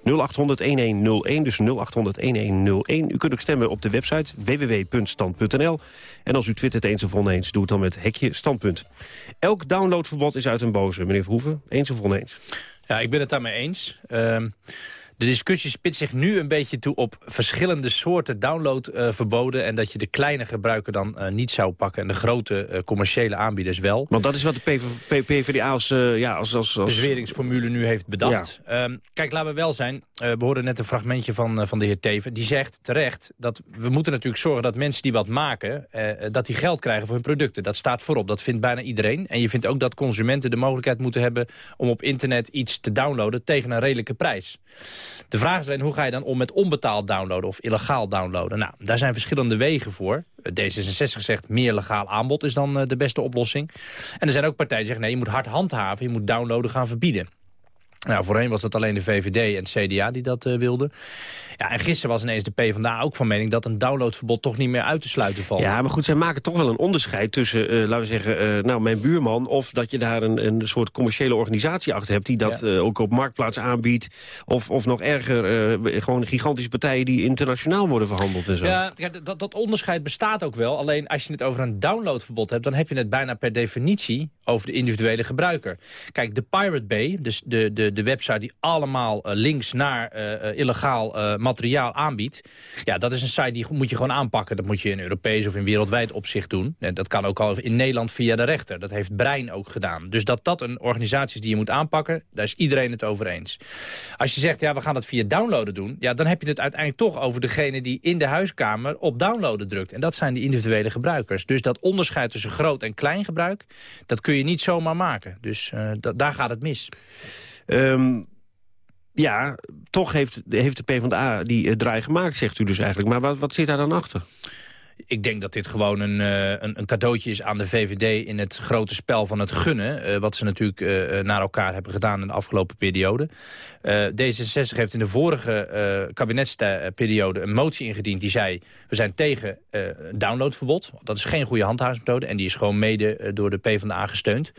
0800-1101, dus 0800-1101. U kunt ook stemmen op de website www.stand.nl. En als u twittert eens of oneens, doe het dan met hekje standpunt. Elk downloadverbod is uit een boze. Meneer Verhoeven, eens of oneens? Ja, ik ben het daarmee eens. Uh, de discussie spitst zich nu een beetje toe op verschillende soorten downloadverboden... Uh, en dat je de kleine gebruiker dan uh, niet zou pakken... en de grote uh, commerciële aanbieders wel. Want dat is wat de PV, PvdA als, ja, als, als, als... bezweringsformule nu heeft bedacht. Ja. Um, kijk, laten we wel zijn. we hoorden net een fragmentje van, van de heer Teven. Die zegt terecht dat we moeten natuurlijk zorgen dat mensen die wat maken... dat die geld krijgen voor hun producten. Dat staat voorop. Dat vindt bijna iedereen. En je vindt ook dat consumenten de mogelijkheid moeten hebben... om op internet iets te downloaden tegen een redelijke prijs. De vraag is hoe ga je dan om met onbetaald downloaden of illegaal downloaden? Nou, daar zijn verschillende wegen voor. D66 zegt meer legaal aanbod is dan de beste oplossing. En er zijn ook partijen die zeggen nee, je moet hard handhaven, je moet downloaden gaan verbieden. Nou, voorheen was het alleen de VVD en het CDA die dat uh, wilden. Ja, en gisteren was ineens de PvdA ook van mening... dat een downloadverbod toch niet meer uit te sluiten valt. Ja, maar goed, zij maken toch wel een onderscheid tussen, uh, laten we zeggen... Uh, nou, mijn buurman of dat je daar een, een soort commerciële organisatie achter hebt... die dat ja. ook op marktplaats aanbiedt. Of, of nog erger, gewoon gigantische partijen die internationaal worden verhandeld en zo. Ja, ja dat, dat onderscheid bestaat ook wel. Alleen als je het over een downloadverbod hebt... dan heb je het bijna per definitie over de individuele gebruiker. Kijk, de Pirate Bay, dus de, de, de website die allemaal uh, links naar uh, illegaal uh, materiaal aanbiedt... ja, dat is een site die moet je gewoon aanpakken. Dat moet je in Europees of in wereldwijd opzicht doen. En dat kan ook al in Nederland via de rechter. Dat heeft Brein ook gedaan. Dus dat dat een organisatie is die je moet aanpakken... daar is iedereen het over eens. Als je zegt, ja, we gaan dat via downloaden doen... ja, dan heb je het uiteindelijk toch over degene die in de huiskamer op downloaden drukt. En dat zijn de individuele gebruikers. Dus dat onderscheid tussen groot en klein gebruik... dat kun je niet zomaar maken. Dus daar gaat het mis. Um, ja, toch heeft, heeft de PvdA die uh, draai gemaakt, zegt u dus eigenlijk. Maar wat, wat zit daar dan achter? Ik denk dat dit gewoon een, uh, een, een, cadeautje is aan de VVD... in het grote spel van het gunnen. Uh, wat ze natuurlijk uh, naar elkaar hebben gedaan in de afgelopen periode. D66 heeft in de vorige kabinetsperiode een motie ingediend... die zei, we zijn tegen downloadverbod. Dat is geen goede handhavingsmethode. En die is gewoon mede door de PvdA gesteund.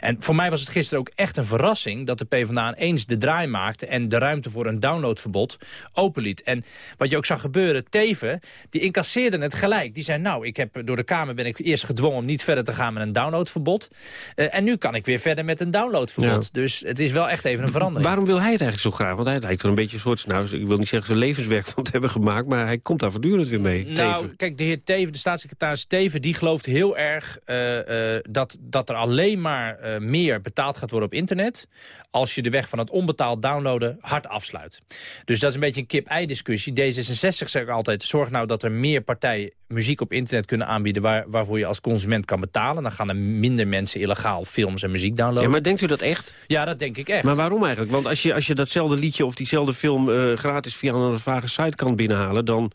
En voor mij was het gisteren ook echt een verrassing... dat de PvdA eens de draai maakte... en de ruimte voor een downloadverbod openliet. En wat je ook zag gebeuren, Teven, die incasseerde het gelijk die zei, nou, ik heb, door de Kamer ben ik eerst gedwongen om niet verder te gaan met een downloadverbod. Uh, en nu kan ik weer verder met een downloadverbod. Ja. Dus het is wel echt even een verandering. Waarom wil hij het eigenlijk zo graag? Want hij lijkt er een beetje een soort, nou, ik wil niet zeggen zijn levenswerk van te hebben gemaakt, maar hij komt daar voortdurend weer mee. Nou, Teven. kijk, de heer Teven, de staatssecretaris Teven, die gelooft heel erg uh, uh, dat, dat er alleen maar meer betaald gaat worden op internet als je de weg van het onbetaald downloaden hard afsluit. Dus dat is een beetje een kip-ei discussie. D66 zegt altijd, zorg nou dat er meer partijen muziek op internet kunnen aanbieden... Waar, waarvoor je als consument kan betalen. Dan gaan er minder mensen illegaal films en muziek downloaden. Ja, maar denkt u dat echt? Ja, dat denk ik echt. Maar waarom eigenlijk? Want als je, als je datzelfde liedje of diezelfde film... Uh, gratis via een vage site kan binnenhalen... dan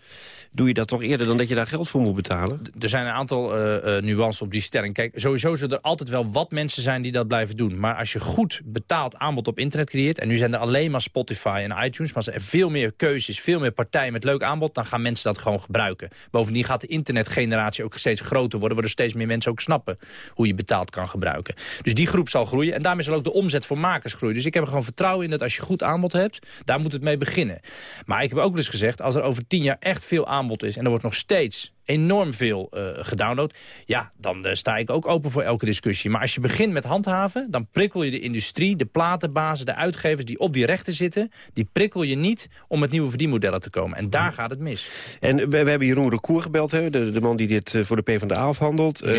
doe je dat toch eerder dan dat je daar geld voor moet betalen? Er zijn een aantal uh, uh, nuances op die stelling. Kijk, sowieso zullen er altijd wel wat mensen zijn die dat blijven doen. Maar als je goed betaald aanbod op internet creëert... en nu zijn er alleen maar Spotify en iTunes... maar er veel meer keuzes, veel meer partijen met leuk aanbod... dan gaan mensen dat gewoon gebruiken. Bovendien gaat de internetgeneratie ook steeds groter worden... waardoor steeds meer mensen ook snappen hoe je betaald kan gebruiken. Dus die groep zal groeien en daarmee zal ook de omzet voor makers groeien. Dus ik heb er gewoon vertrouwen in dat als je goed aanbod hebt... daar moet het mee beginnen. Maar ik heb ook dus gezegd, als er over tien jaar echt veel aanbod is... en er wordt nog steeds enorm veel uh, gedownload... ja, dan uh, sta ik ook open voor elke discussie. Maar als je begint met handhaven, dan prikkel je de industrie... de platenbazen, de uitgevers die op die rechten zitten... die prikkel je niet om met nieuwe verdienmodellen te komen. En daar gaat het mis. En we, we hebben Jeroen Recour gebeld, hè, de, de man die dit uh, voor de PvdA afhandelt. Ja.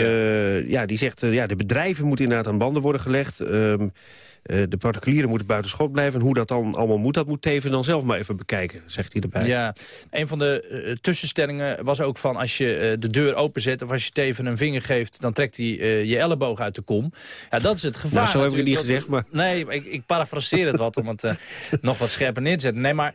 ja, die zegt, ja, de bedrijven moeten inderdaad aan banden worden gelegd... Um, uh, de particulieren moeten buiten schot blijven. En hoe dat dan allemaal moet, dat moet Teven dan zelf maar even bekijken, zegt hij erbij. Ja, een van de uh, tussenstellingen was ook van... als je eh, de deur openzet of als je Teven een vinger geeft... dan trekt hij eh, je elleboog uit de kom. Ja, dat is het gevaar. Nou, zo heb ik het niet gezegd, maar... Nee, ik, ik parafraseer het wat om het eh, nog wat scherper neer te zetten. Nee, maar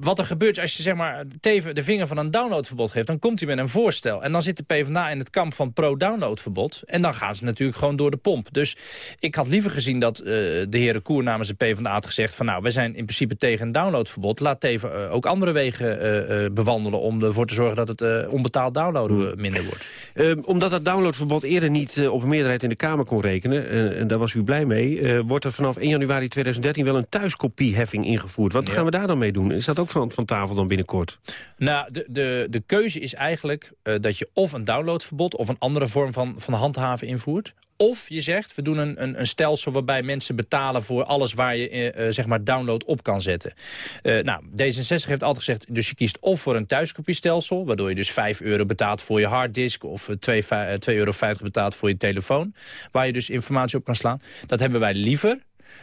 wat er gebeurt als je zeg maar, Teven de vinger van een downloadverbod geeft... dan komt hij met een voorstel. En dan zit de PvdA in het kamp van pro-downloadverbod. En dan gaan ze natuurlijk gewoon door de pomp. Dus ik had liever gezien dat eh, de heren Koer namens de PvdA had gezegd... van nou, wij zijn in principe tegen een downloadverbod. Laat Teven eh, ook andere wegen eh, bewandelen... om ervoor te zorgen dat het onbetaald downloaden eh, minder wordt. Ehm, omdat dat downloadverbod eerder niet op een meerderheid in de Kamer kon rekenen... en daar was u blij mee... wordt er vanaf 1 januari 2013 wel een thuiskopieheffing ingevoerd. Wat gaan we daar dan mee doen? Is dat ook van, van tafel dan binnenkort? Nou, de, de, de keuze is eigenlijk eh, dat je of een downloadverbod... of een andere vorm van, van handhaven invoert. Of je zegt, we doen een, een, een stelsel waarbij mensen betalen... voor alles waar je eh, eh, zeg maar download op kan zetten. Eh, nou, D66 heeft altijd gezegd, dus je kiest of voor een thuiskopiestelsel... waardoor je dus 5 euro betaalt voor je harddisk... of eh, 2,50 euro betaalt voor je telefoon... waar je dus informatie op kan slaan. Dat hebben wij liever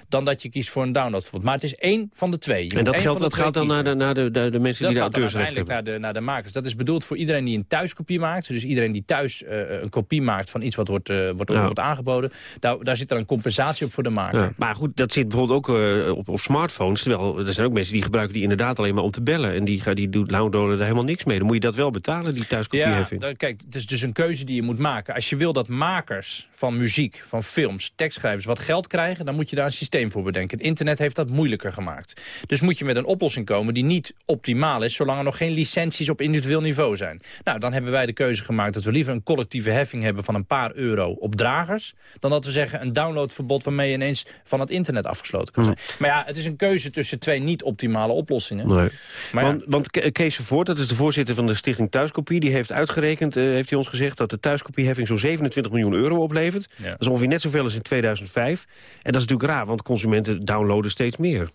dan dat je kiest voor een downloadverbod. Maar het is één van de twee. Je en dat geld dat gaat dan naar de, naar de, de, de mensen Dat die de dan auteursrecht uiteindelijk hebben? naar de, naar de makers. Dat is bedoeld voor iedereen die een thuiskopie maakt. Dus iedereen die thuis eh, een kopie maakt van iets wat wordt, eh, wordt, Ja. wordt aangeboden. Daar, daar zit er een compensatie op voor de maker. Ja, maar goed, dat zit bijvoorbeeld ook eh, op, op smartphones. Terwijl er zijn ook mensen die gebruiken die inderdaad alleen maar om te bellen. En die, die doen downloaden daar helemaal niks mee. Dan moet je dat wel betalen, die Ja, thuiskopieheffing. dan- kijk, het is dus een keuze die je moet maken. Als je wil dat makers van muziek, van films, tekstschrijvers wat geld krijgen... dan moet je daar een systeem voor bedenken. Het internet heeft dat moeilijker gemaakt. Dus moet je met een oplossing komen die niet optimaal is... zolang er nog geen licenties op individueel niveau zijn. Nou, dan hebben wij de keuze gemaakt dat we liever een collectieve heffing hebben... van een paar euro op dragers... dan dat we zeggen een downloadverbod waarmee je ineens van het internet afgesloten kan zijn. Maar ja, het is een keuze tussen twee niet-optimale oplossingen. Nee. Maar ja. want, Ke- Kees Vervoort, dat is de voorzitter van de stichting Thuiskopie... die heeft uitgerekend, eh, heeft hij ons gezegd... dat de thuiskopieheffing zo'n 27 miljoen euro oplevert. Ja. Dat is ongeveer net zoveel als in 2005. En dat is natuurlijk raar, want consumenten downloaden steeds meer.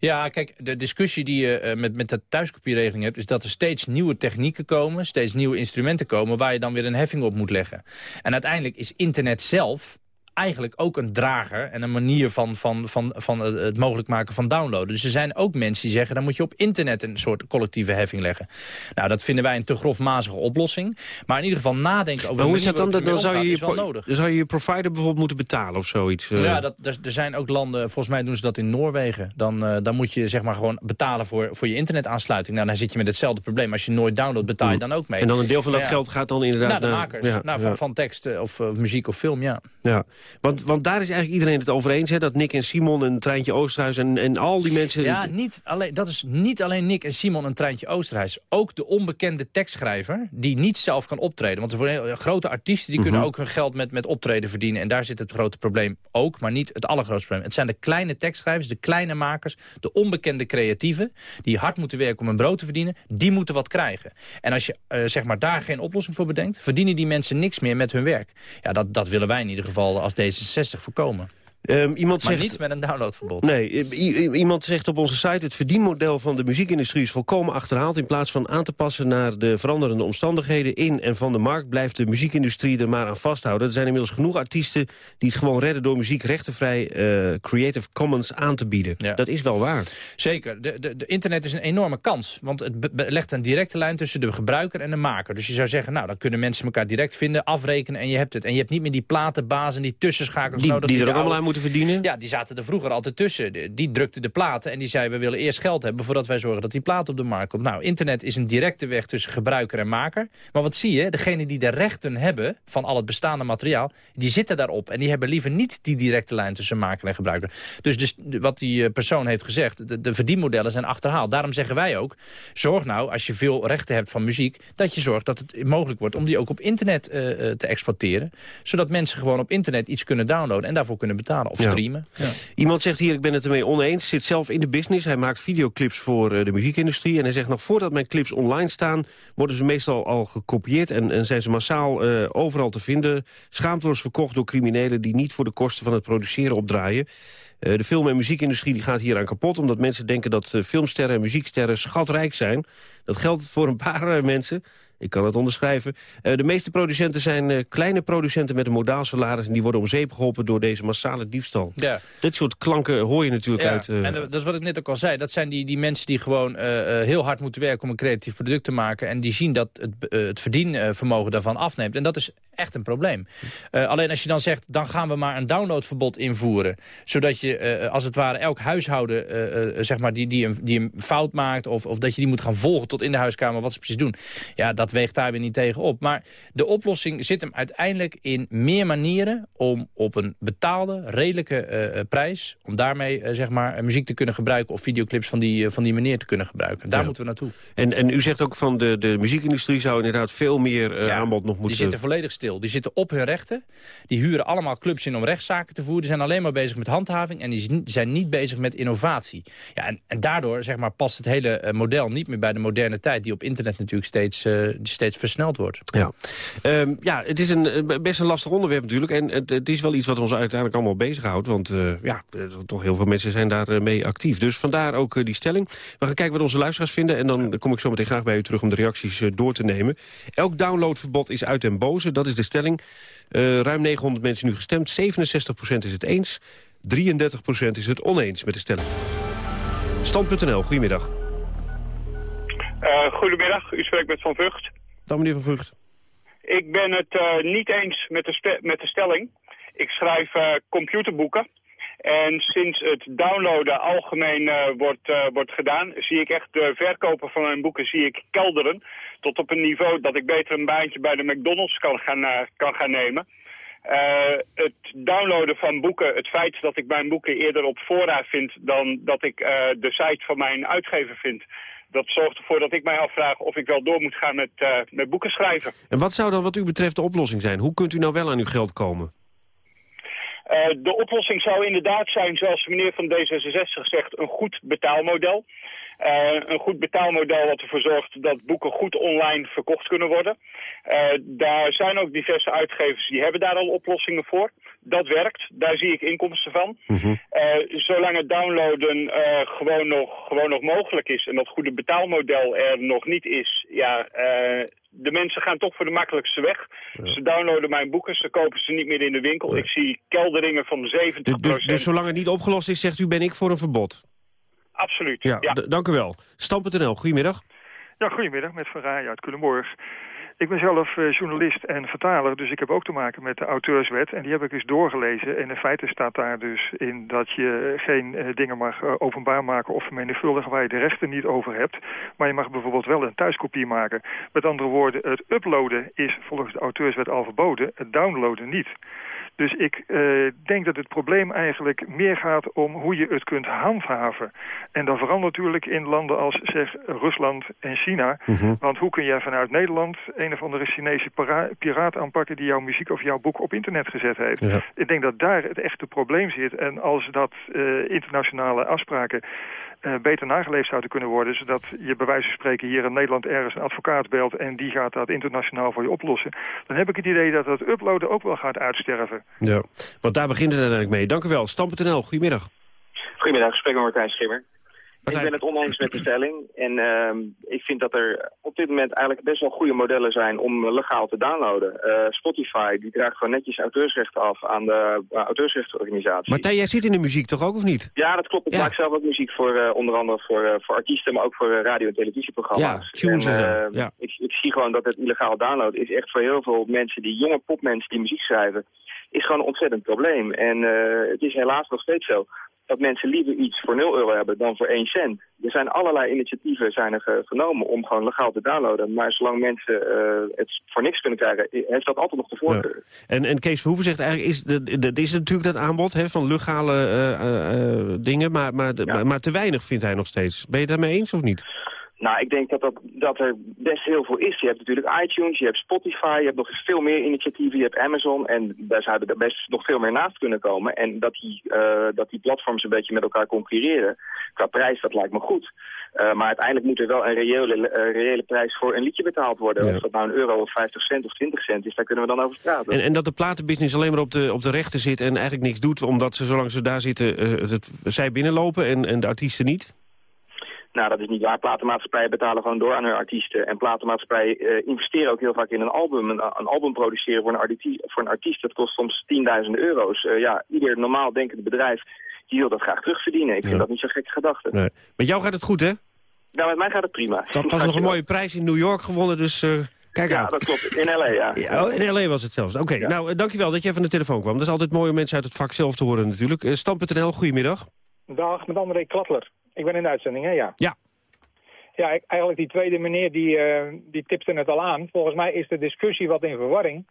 Ja, kijk, de discussie die je eh, met, met de thuiskopieregeling hebt... is dat er steeds nieuwe technieken komen, steeds nieuwe instrumenten komen... waar je dan weer een heffing op moet leggen. En uiteindelijk is internet zelf eigenlijk ook een drager en een manier van, van, van, van het- mogelijk maken van downloaden. Dus er zijn ook mensen die zeggen... dan moet je op internet een soort collectieve heffing leggen. Nou, dat vinden wij een te grofmazige oplossing. Maar in ieder geval nadenken over... Maar hoe is dat dan? Dan, zou, je je nodig. dan zou je je provider bijvoorbeeld moeten betalen of zoiets. eh. Ja, dat, er, er zijn ook landen, volgens mij doen ze dat in Noorwegen. Dan, eh, dan moet je zeg maar gewoon betalen voor, voor je internetaansluiting. Nou, dan zit je met hetzelfde probleem. Als je nooit downloadt, betaal je dan ook mee. En dan een deel van dat ja, geld gaat dan inderdaad naar de makers. nou, van, van tekst eh, of muziek of film, ja. Ja, want, want daar is eigenlijk iedereen het over eens. Hè, dat Nick en Simon en Treintje Oosterhuis en, en al die mensen... Ja, niet alleen, dat is niet alleen Nick en Simon en Treintje Oosterhuis. Ook de onbekende tekstschrijver die niet zelf kan optreden. Want heel- grote artiesten die kunnen Mhm. ook hun geld met, met optreden verdienen. En daar zit het grote probleem ook, maar niet het allergrootste probleem. Het zijn de kleine tekstschrijvers, de kleine makers, de onbekende creatieven... die hard moeten werken om hun brood te verdienen, die moeten wat krijgen. En als je eh, zeg maar daar geen oplossing voor bedenkt... verdienen die mensen niks meer met hun werk. Ja, dat, dat willen wij in ieder geval als D66 voorkomen. Ehm, iemand maar zegt... niet met een downloadverbod. Nee, iemand zegt op onze site... het verdienmodel van de muziekindustrie is volkomen achterhaald. In plaats van aan te passen naar de veranderende omstandigheden... in en van de markt blijft de muziekindustrie er maar aan vasthouden. Er zijn inmiddels genoeg artiesten die het gewoon redden... door muziek rechtenvrij eh, Creative Commons aan te bieden. Dat is wel waar. Zeker. De, de, de internet is een enorme kans. Want het legt een directe lijn tussen de gebruiker en de maker. Dus je zou zeggen, nou, dan kunnen mensen elkaar direct vinden, afrekenen en je hebt het. En je hebt niet meer die platenbazen, die tussenschakels Die, nodig. die er de ook allemaal aan moeten verdienen. Ja, die zaten er vroeger altijd tussen. Die drukte de platen en die zei, we willen eerst geld hebben... voordat wij zorgen dat die plaat op de markt komt. Nou, internet is een directe weg tussen gebruiker en maker. Maar wat zie je? Degene die de rechten hebben van al het bestaande materiaal... die zitten daarop en die hebben liever niet die directe lijn tussen maker en gebruiker. Dus, dus wat die eh, persoon heeft gezegd, de, de verdienmodellen zijn achterhaald. Daarom zeggen wij ook, zorg nou, als je veel rechten hebt van muziek... dat je zorgt dat het mogelijk wordt om die ook op internet eh, eh, te exploiteren. Zodat mensen gewoon op internet iets kunnen downloaden... en daarvoor kunnen betalen of Ja. streamen. Ja. Iemand zegt hier, ik ben het ermee oneens. Zit zelf in de business. Hij maakt videoclips voor eh, de muziekindustrie. En hij zegt nog, voordat mijn clips online staan... worden ze meestal al gekopieerd en, en zijn ze massaal eh, overal te vinden. Schaamteloos verkocht door criminelen... die niet voor de kosten van het produceren opdraaien. Eh, de film- en muziekindustrie die gaat hier aan kapot... omdat mensen denken dat filmsterren en muzieksterren schatrijk zijn. Dat geldt voor een paar mensen. Ik kan het onderschrijven. Eh, de meeste producenten zijn eh, kleine producenten met een modaal salaris... en die worden om zeep geholpen door deze massale diefstal. Ja. Dit soort klanken hoor je natuurlijk Ja, uit... eh, en dat is wat ik net ook al zei. Dat zijn die, die mensen die gewoon heel hard moeten werken om een creatief product te maken. En die zien dat het, het verdienvermogen daarvan afneemt. En dat is echt een probleem. Alleen als je dan zegt, dan gaan we maar een downloadverbod invoeren. Zodat je als het ware elk huishouden zeg maar, die, die, een, die een fout maakt... Of, of dat je die moet gaan volgen tot in de huiskamer wat ze precies doen. Ja, dat weegt daar weer niet tegen op. Maar de oplossing zit hem uiteindelijk in meer manieren... om op een betaalde, redelijke eh, eh, prijs... om daarmee eh, zeg maar, muziek te kunnen gebruiken... of videoclips van die, van die meneer te kunnen gebruiken. Daar Ja. moeten we naartoe. En, en u zegt ook van de, de muziekindustrie zou inderdaad veel meer aanbod nog moeten... Die zitten volledig stil. Die zitten op hun rechten. Die huren allemaal clubs in om rechtszaken te voeren. Die zijn alleen maar bezig met handhaving. En die zijn niet bezig met innovatie. Ja, en, en daardoor zeg maar, past het hele model niet meer bij de moderne tijd. Die op internet natuurlijk steeds, die steeds versneld wordt. Ja. Ehm, ja, het is een, eh, best een lastig onderwerp natuurlijk. En het, het is wel iets wat ons uiteindelijk allemaal bezighoudt. Want eh, ja, eh, toch heel veel mensen zijn daarmee mee actief. Dus vandaar ook die stelling. We gaan kijken wat onze luisteraars vinden. En dan kom ik zo meteen graag bij u terug om de reacties door te nemen. Elk downloadverbod is uit den boze. Dat is de stelling. Ruim 900 mensen nu gestemd. 67% is het eens. 33% is het oneens met de stelling. Stand.nl, goedemiddag. Eh, goedemiddag, u spreekt met Van Vught. Dan meneer Van Vught. Ik ben het eh, niet eens met de, met de stelling. Ik schrijf eh, computerboeken. En sinds het downloaden algemeen wordt, wordt gedaan, zie ik echt de verkopen van mijn boeken zie ik kelderen. Tot op een niveau dat ik beter een baantje bij de McDonald's kan gaan, kan gaan nemen. Het downloaden van boeken, het feit dat ik mijn boeken eerder op fora vind dan dat ik de site van mijn uitgever vind. Dat zorgt ervoor dat ik mij afvraag of ik wel door moet gaan met, eh, met boeken schrijven. En wat zou dan wat u betreft de oplossing zijn? Hoe kunt u nou wel aan uw geld komen? Eh, de oplossing zou inderdaad zijn, zoals meneer van D66 zegt, een goed betaalmodel. Eh, een goed betaalmodel wat ervoor zorgt dat boeken goed online verkocht kunnen worden. Eh, daar zijn ook diverse uitgevers die hebben daar al oplossingen voor. Dat werkt, daar zie ik inkomsten van. Eh, zolang het downloaden gewoon, nog, gewoon nog mogelijk is en dat goede betaalmodel er nog niet is, ja, de mensen gaan toch voor de makkelijkste weg. Ze downloaden mijn boeken, ze kopen ze niet meer in de winkel. Ik zie kelderingen van 70% Dus, dus zolang het niet opgelost is, zegt u, ben ik voor een verbod. Absoluut, Ja, dank u wel. Stam.nl, goedemiddag. Ja, goedemiddag, met Van Raaij uit Culemborg. Ik ben zelf eh, journalist en vertaler, dus ik heb ook te maken met de auteurswet. En die heb ik eens doorgelezen. En in feite staat daar dus in dat je geen eh, dingen mag eh, openbaar maken of vermenigvuldigen waar je de rechten niet over hebt. Maar je mag bijvoorbeeld wel een thuiskopie maken. Met andere woorden, het uploaden is volgens de auteurswet al verboden, het downloaden niet. Dus ik eh, denk dat het probleem eigenlijk meer gaat om hoe je het kunt handhaven. En dan vooral natuurlijk in landen als zeg Rusland en China. Want hoe kun jij vanuit Nederland een of andere Chinese piraat aanpakken... die jouw muziek of jouw boek op internet gezet heeft? Ja. Ik denk dat daar het echte probleem zit. En als dat eh, internationale afspraken beter nageleefd zouden kunnen worden... zodat je bij wijze van spreken hier in Nederland ergens een advocaat belt... en die gaat dat internationaal voor je oplossen... dan heb ik het idee dat dat uploaden ook wel gaat uitsterven. Ja, want daar begint het uiteindelijk mee. Dank u wel. Stam.nl, goedemiddag. Goedemiddag, ik spreek met Martijn Schimmer. Ik ben het oneens met de stelling. En ehm, ik vind dat er op dit moment eigenlijk best wel goede modellen zijn om legaal te downloaden. Eh, Spotify die draagt gewoon netjes auteursrechten af aan de uh, auteursrechtenorganisatie. Martijn, jij zit in de muziek toch ook, of niet? Ja, dat klopt. Ik maak zelf ook muziek voor uh, onder andere voor, voor artiesten, maar ook voor radio- en televisieprogramma's. Ja, tunes en, en zo. ehm, Ja. ik, ik zie gewoon dat het illegaal downloaden is echt voor heel veel mensen, die jonge popmensen die muziek schrijven, is gewoon een ontzettend probleem. En het is helaas nog steeds zo dat mensen liever iets voor 0 euro hebben dan voor 1 cent. Er zijn allerlei initiatieven zijn er genomen om gewoon legaal te downloaden. Maar zolang mensen uh, het voor niks kunnen krijgen, heeft dat altijd nog de voorkeur. Ja. En, en Kees Verhoeven zegt eigenlijk, is, de, de, is natuurlijk dat aanbod hè, van legale uh, dingen, maar, maar, ja. maar, maar te weinig vindt hij nog steeds. Ben je daarmee eens of niet? Nou, ik denk dat, dat, dat er best heel veel is. Je hebt natuurlijk iTunes, je hebt Spotify, je hebt nog veel meer initiatieven, je hebt Amazon. En daar zouden er best nog veel meer naast kunnen komen. En dat die, uh, dat die platforms een beetje met elkaar concurreren qua prijs, dat lijkt me goed. Uh, maar uiteindelijk moet er wel een reële, uh, reële prijs voor een liedje betaald worden. Ja. Of dat nou een euro of 50 cent of 20 cent is, daar kunnen we dan over praten. En, en dat de platenbusiness alleen maar op de, op de rechten zit en eigenlijk niks doet... omdat ze, zolang ze daar zitten, het, zij binnenlopen en, en de artiesten niet? Nou, dat is niet waar. Platenmaatschappijen betalen gewoon door aan hun artiesten. En platenmaatschappijen uh, investeren ook heel vaak in een album. Een, een album produceren voor een, artiest, voor een artiest, dat kost soms 10.000 euro's. Uh, ja, ieder normaal denkend bedrijf, die wil dat graag terugverdienen. Ik vind dat niet zo'n gekke gedachte. Nee. Met jou gaat het goed, hè? Nou, met mij gaat het prima. Dat was nog een mooie prijs in New York gewonnen, dus... Uh... Kijk ja, aan. dat klopt. In L.A., ja. ja oh, in L.A. was het zelfs. Oké, okay, nou, dankjewel dat je even aan de telefoon kwam. Dat is altijd mooi om mensen uit het vak zelf te horen natuurlijk. Uh, Stam.nl, goedemiddag. Dag, met André Klattler. Ik ben in de uitzending, hè? Ja. Ja. Ja, ik, eigenlijk die tweede meneer die, uh, die tipte het al aan. Volgens mij is de discussie wat in verwarring.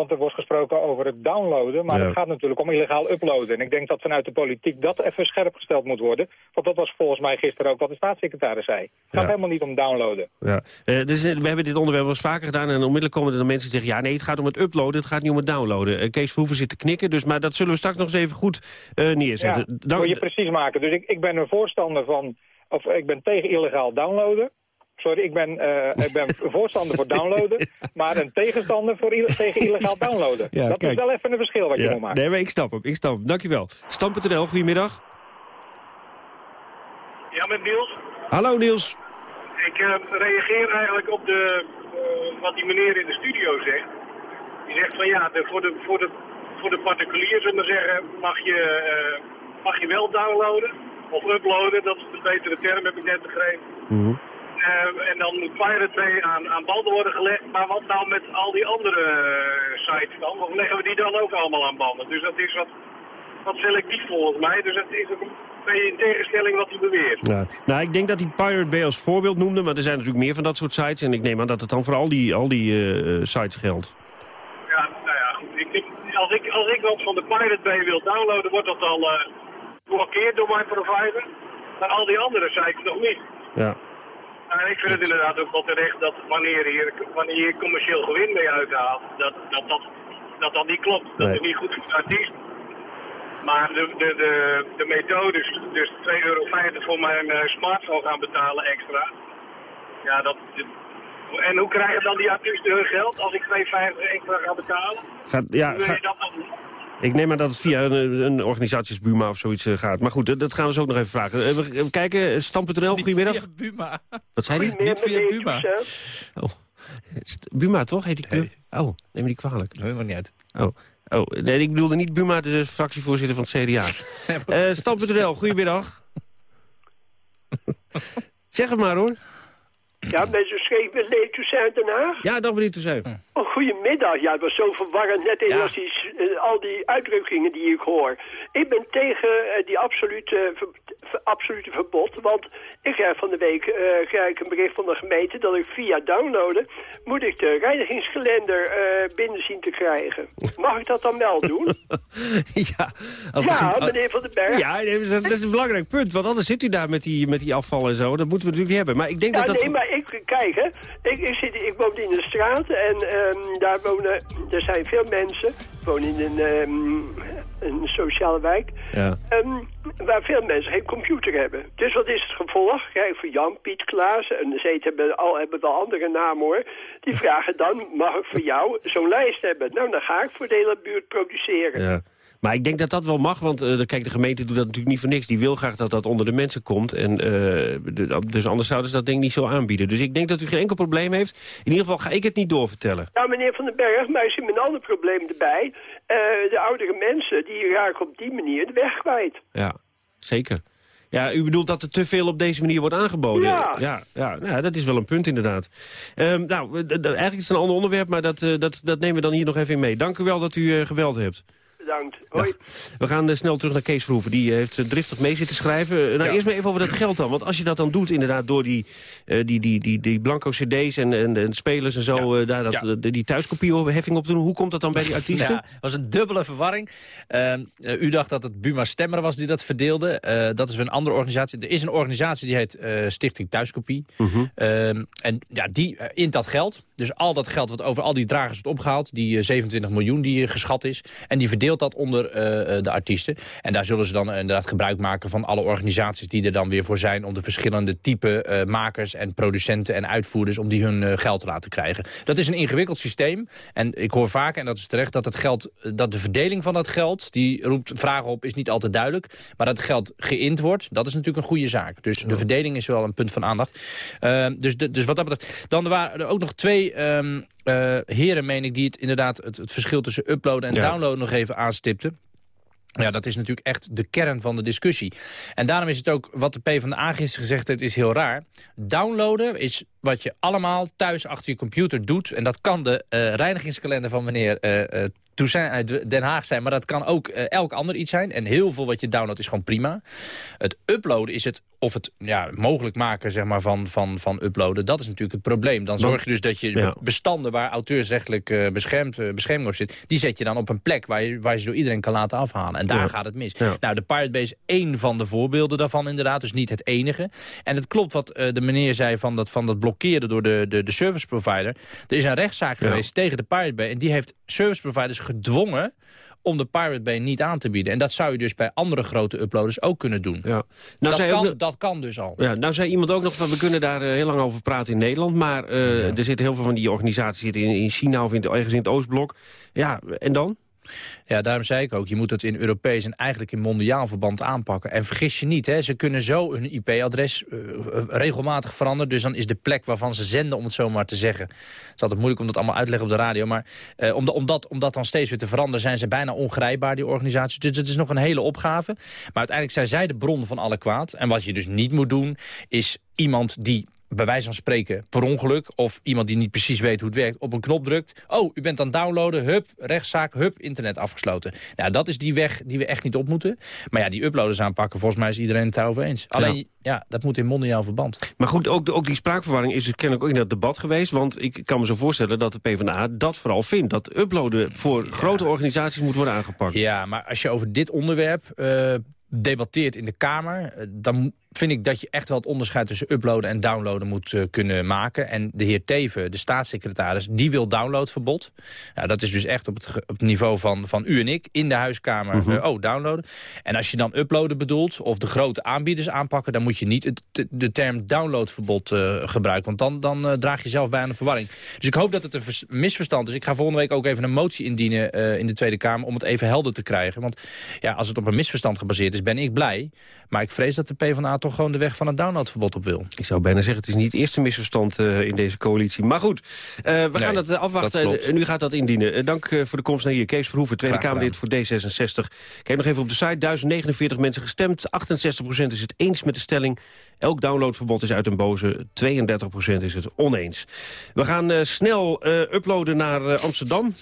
Want er wordt gesproken over het downloaden, maar ja. het gaat natuurlijk om illegaal uploaden. En ik denk dat vanuit de politiek dat even scherp gesteld moet worden. Want dat was volgens mij gisteren ook wat de staatssecretaris zei. Het gaat Ja. helemaal niet om downloaden. Ja. Eh, dus, eh, we hebben dit onderwerp wel eens vaker gedaan en onmiddellijk komen er dan mensen die zeggen... ja, nee, het gaat om het uploaden, het gaat niet om het downloaden. Eh, Kees Verhoeven zit te knikken, dus, maar dat zullen we straks nog eens even goed neerzetten. Ja, wil je precies maken. Dus ik, ik ben een voorstander van, of ik ben tegen illegaal downloaden. Sorry, ik ben, eh, ik ben voorstander voor downloaden, maar een tegenstander voor ille- tegen illegaal downloaden. Ja, dat kijk. is wel even een verschil wat je moet maken. Nee, maar ik snap hem, ik snap hem. Dankjewel. Stam.nl, goedemiddag. Ja, met Niels. Hallo Niels. Ik eh, reageer eigenlijk op de, eh, wat die meneer in de studio zegt. Die zegt van ja, de, voor, de, voor, de, voor de particulier, zullen we maar zeggen, mag je, eh, mag je wel downloaden of uploaden. Dat is de betere term, heb ik net begrepen. Eh, en dan moet Pirate Bay aan, aan banden worden gelegd. Maar wat nou met al die andere eh, sites dan? Of leggen we die dan ook allemaal aan banden? Dus dat is wat, wat selectief volgens mij. Dus dat is ook in tegenstelling wat hij beweert. Ja. Nou, ik denk dat hij Pirate Bay als voorbeeld noemde, maar er zijn natuurlijk meer van dat soort sites. En ik neem aan dat het dan voor al die, al die eh, eh, sites geldt. Ja, nou ja, goed. Ik, ik- als, ik, als ik wat van de Pirate Bay wil downloaden, wordt dat al eh, geblokkeerd door mijn provider. Maar al die andere sites nog niet. Ja. Ik vind het inderdaad ook wel terecht dat wanneer je, wanneer je commercieel gewin mee uithaalt, dat dat, dat, dat, dat niet klopt. Dat Nee. is niet goed voor de artiest. Maar de, de, de, de methodes, dus 2,50 euro voor mijn eh, smartphone gaan betalen extra. Ja, dat, en hoe krijgen dan die artiesten hun geld als ik 2,50 extra ga betalen? Gaat, ja, ga- dat dan? Ik neem aan dat het via een, een organisatie als Buma of zoiets eh, gaat. Maar goed, dat, dat gaan we zo ook nog even vragen. Eh, we, we kijken, Stam.nl, goedemiddag. Buma. Wat zei hij? Niet via Buma. Oh. Buma, toch? Heet die club? Oh, neem me niet kwalijk. Nee, maakt niet uit. Oh. Oh, nee, ik bedoelde niet Buma, de fractievoorzitter van het CDA. Eh Stam.nl, goedemiddag. zeg het maar hoor. Ja, met zo'n scheef met Lee Toussaint Den Haag. Ja, dag meneer Toussaint. Oh, goedemiddag. Ja, het was zo verwarrend. Net even als die, eh, al die uitdrukkingen die ik hoor. Ik ben tegen eh, die absolute, ver- ver- absolute verbod. Want ik krijg van de week eh, krijg ik een bericht van de gemeente... dat ik via downloaden moet ik de reinigingskalender eh, binnen zien te krijgen. Mag ik dat dan wel doen? ja, als ja, er meneer Van den Berg. Ja, dat dat is een belangrijk punt. Want anders zit u daar met die, met die afval en zo. Dat moeten we natuurlijk niet hebben. Maar ik denk Ja, dat dat... nee, maar ik, kijk, hè, ik, ik, zit, ik woon in een straat en ehm, daar wonen, er zijn veel mensen. Ik woon in een, ehm, een sociale wijk, Ja. ehm, waar veel mensen geen computer hebben. Dus wat is het gevolg? Kijk, voor Jan, Piet, Klaas, en ze hebben, al, hebben wel andere namen hoor. Die vragen dan, mag ik voor jou zo'n lijst hebben? Nou, dan ga ik voor de hele buurt produceren. Ja. Maar ik denk dat dat wel mag, want eh, kijk, de gemeente doet dat natuurlijk niet voor niks. Die wil graag dat dat onder de mensen komt. En, eh, de- dus anders zouden ze dat ik niet zo aanbieden. Dus ik denk dat u geen enkel probleem heeft. In ieder geval ga ik het niet doorvertellen. Nou, meneer Van den Berg, maar er zit een ander probleem erbij. Eh, de oudere mensen, die raken op die manier de weg kwijt. Ja, zeker. Ja, u bedoelt dat er te veel op deze manier wordt aangeboden? Ja. Ja, ja, nou, ja, dat is wel een punt inderdaad. Ehm, nou, eigenlijk is het een ander onderwerp, maar dat, dat, dat nemen we dan hier nog even in mee. Dank u wel dat u gebeld hebt. Bedankt. Hoi. We gaan eh, snel terug naar Kees Verhoeven. Die eh, heeft eh, driftig mee zitten schrijven. Nou, Ja. eerst maar even over dat geld dan. Want als je dat dan doet inderdaad door die, eh, die, die, die, die blanco cd's en, en, en spelers en zo... eh, daar dat, Ja. die die thuiskopie-heffing op te doen. Hoe komt dat dan bij die artiesten? Ja, was een dubbele verwarring. U dacht dat het Buma Stemmer was die dat verdeelde. Eh, dat is een andere organisatie. Er is een organisatie die heet eh, Stichting Thuiskopie. Mhm. Ehm, en ja, die int dat geld. Dus al dat geld wat over al die dragers wordt opgehaald... die eh, 27 miljoen die geschat is... en die verdeelt dat onder de artiesten. En daar zullen ze dan inderdaad gebruik maken van alle organisaties die er dan weer voor zijn... om de verschillende type makers en producenten en uitvoerders... om die hun geld te laten krijgen. Dat is een ingewikkeld systeem. En ik hoor vaak, en dat is terecht, dat het geld, dat de verdeling van dat geld... die roept vragen op, is niet altijd duidelijk. Maar dat het geld geïnd wordt, dat is natuurlijk een goede zaak. Dus de verdeling is wel een punt van aandacht. Uh, dus, de, dus wat dat betreft. Dan waren er ook nog twee um, uh, heren, meen ik, die het inderdaad het, het verschil tussen uploaden en ja. downloaden nog even aanstipten. Ja, dat is natuurlijk echt de kern van de discussie. En daarom is het ook, wat de PvdA gisteren gezegd heeft, is heel raar. Downloaden is wat je allemaal thuis achter je computer doet. En dat kan de uh, reinigingskalender van meneer uh, Toussaint uit Den Haag zijn. Maar dat kan ook uh, elk ander iets zijn. En heel veel wat je downloadt is gewoon prima. Het uploaden is het, of het ja, mogelijk maken zeg maar, van, van, van uploaden. Dat is natuurlijk het probleem. Dan zorg je dus dat je ja. bestanden waar auteursrechtelijk uh, beschermd, uh, bescherming op zit... die zet je dan op een plek waar je, waar je ze door iedereen kan laten afhalen. En daar ja. gaat het mis. Ja. Nou, de Pirate Bay is één van de voorbeelden daarvan inderdaad. Dus niet het enige. En het klopt wat de meneer zei van dat, van dat door de, de, de service provider. Er is een rechtszaak geweest tegen de Pirate Bay. En die heeft service providers gedwongen om de Pirate Bay niet aan te bieden. En dat zou je dus bij andere grote uploaders ook kunnen doen. Ja. Nou, dat, kan, ook, dat kan dus al. Ja, nou zei iemand ook nog van, we kunnen daar uh, heel lang over praten in Nederland... maar uh, ja. er zitten heel veel van die organisaties in, in China of in, ergens in het Oostblok. Ja, en dan? Ja, daarom zei ik ook, je moet het in Europees en eigenlijk in mondiaal verband aanpakken. En vergis je niet, hè, ze kunnen zo hun IP-adres uh, regelmatig veranderen. Dus dan is de plek waarvan ze zenden, om het zo maar te zeggen. Het is altijd moeilijk om dat allemaal uit te leggen op de radio. Maar om, de, om, dat, om dat dan steeds weer te veranderen, zijn ze bijna ongrijpbaar, die organisaties. Dus het is nog een hele opgave. Maar uiteindelijk zijn zij de bron van alle kwaad. En wat je dus niet moet doen, is iemand die bij wijze van spreken per ongeluk... of iemand die niet precies weet hoe het werkt, op een knop drukt... oh, u bent aan het downloaden, hup, rechtszaak, hup, internet afgesloten. Nou, dat is die weg die we echt niet op moeten. Maar ja, die uploaders aanpakken, volgens mij is iedereen het daarover eens. Alleen, ja. ja, dat moet in mondiaal verband. Maar goed, ook, ook die spraakverwarring is kennelijk ook in dat debat geweest... want ik kan me zo voorstellen dat de PvdA dat vooral vindt... dat uploaden voor ja. grote organisaties moet worden aangepakt. Ja, maar als je over dit onderwerp... Uh, debatteert in de Kamer... dan vind ik dat je echt wel het onderscheid tussen uploaden en downloaden moet uh, kunnen maken. En de heer Teven, de staatssecretaris, die wil downloadverbod. Ja, dat is dus echt op het, op het niveau van, van u en ik in de huiskamer. -hmm. uh, oh, downloaden. En als je dan uploaden bedoelt of de grote aanbieders aanpakken... dan moet je niet het, de term downloadverbod uh, gebruiken. Want dan, dan draag je zelf bij aan de verwarring. Dus ik hoop dat het een misverstand is. Ik ga volgende week ook even een motie indienen in de Tweede Kamer... om het even helder te krijgen. Want ja, als het op een misverstand gebaseerd is, ben ik blij. Maar ik vrees dat de PvdA toch gewoon de weg van het downloadverbod op wil. Ik zou bijna zeggen, het is niet het eerste misverstand uh, in deze coalitie. Maar goed, uh, we nee, gaan het afwachten en u gaat dat indienen. Dank voor de komst naar hier. Kees Verhoeven, Tweede Kamerlid voor D66. Kijk nog even op de site, 1049 mensen gestemd. 68% is het eens met de stelling. Elk downloadverbod is uit een boze, 32% is het oneens. We gaan snel uploaden naar Amsterdam.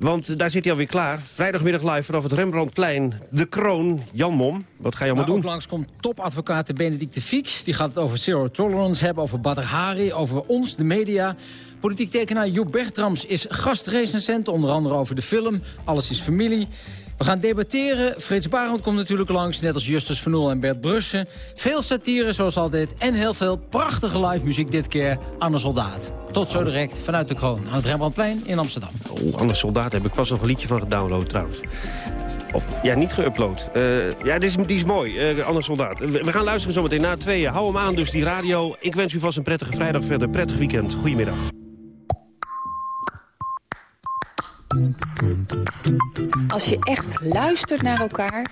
Want daar zit hij alweer klaar. Vrijdagmiddag live vanaf het Rembrandtplein. De kroon, Jan Mom. Wat ga je allemaal nou, doen? Ook langs komt topadvocaat Benedicte Fiek. Die gaat het over zero tolerance hebben, over Badr Hari, over ons, de media. Politiek tekenaar Joep Bertrams is gastrecensent, onder andere over de film. Alles is familie. We gaan debatteren. Frits Barend komt natuurlijk langs, net als Justus Van en Bert Brussen. Veel satire, zoals altijd. En heel veel prachtige live muziek, dit keer Anne Soldaat. Tot zo direct vanuit de Kroon aan het Rembrandtplein in Amsterdam. Oh, Anne Soldaat heb ik pas nog een liedje van gedownload trouwens. Of, ja, niet geüpload. Uh, ja, die is, die is mooi, uh, Anne Soldaat. We, we, gaan luisteren zometeen na tweeën. Hou hem aan, dus die radio. Ik wens u vast een prettige vrijdag verder. Prettig weekend. Goedemiddag. Als je echt luistert naar elkaar,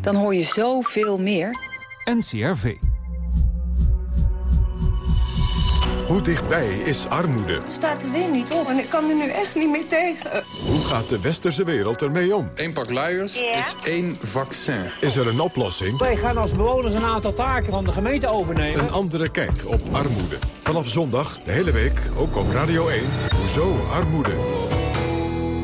dan hoor je zoveel meer. NCRV. Hoe dichtbij is armoede? Het staat er weer niet op en ik kan er nu echt niet meer tegen. Hoe gaat de westerse wereld ermee om? Eén pak luiers ja? is één vaccin. Is er een oplossing? Wij gaan als bewoners een aantal taken van de gemeente overnemen. Een andere kijk op armoede. Vanaf zondag, de hele week, ook op Radio 1. Hoezo armoede?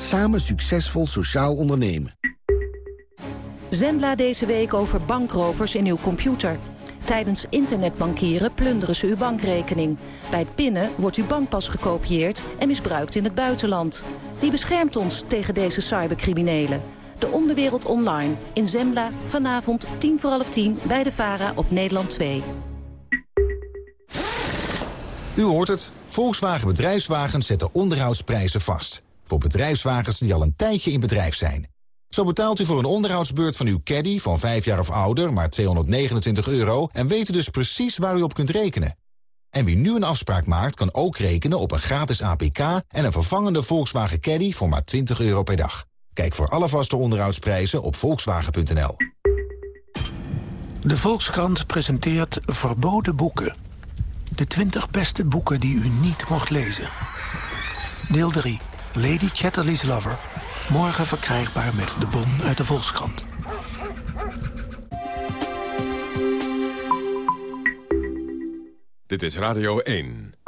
Samen succesvol sociaal ondernemen. Zembla deze week over bankrovers in uw computer. Tijdens internetbankieren plunderen ze uw bankrekening. Bij het pinnen wordt uw bankpas gekopieerd en misbruikt in het buitenland. Wie beschermt ons tegen deze cybercriminelen? De Onderwereld Online in Zembla vanavond 10 voor half 10 bij de VARA op Nederland 2. U hoort het. Volkswagen Bedrijfswagens zetten onderhoudsprijzen vast. Voor bedrijfswagens die al een tijdje in bedrijf zijn. Zo betaalt u voor een onderhoudsbeurt van uw caddy van 5 jaar of ouder maar 229 euro... en weet u dus precies waar u op kunt rekenen. En wie nu een afspraak maakt kan ook rekenen op een gratis APK... en een vervangende Volkswagen Caddy voor maar 20 euro per dag. Kijk voor alle vaste onderhoudsprijzen op volkswagen.nl. De Volkskrant presenteert verboden boeken. De 20 beste boeken die u niet mocht lezen. Deel 3. Lady Chatterley's Lover. Morgen verkrijgbaar met de bon uit de Volkskrant. Dit is Radio 1.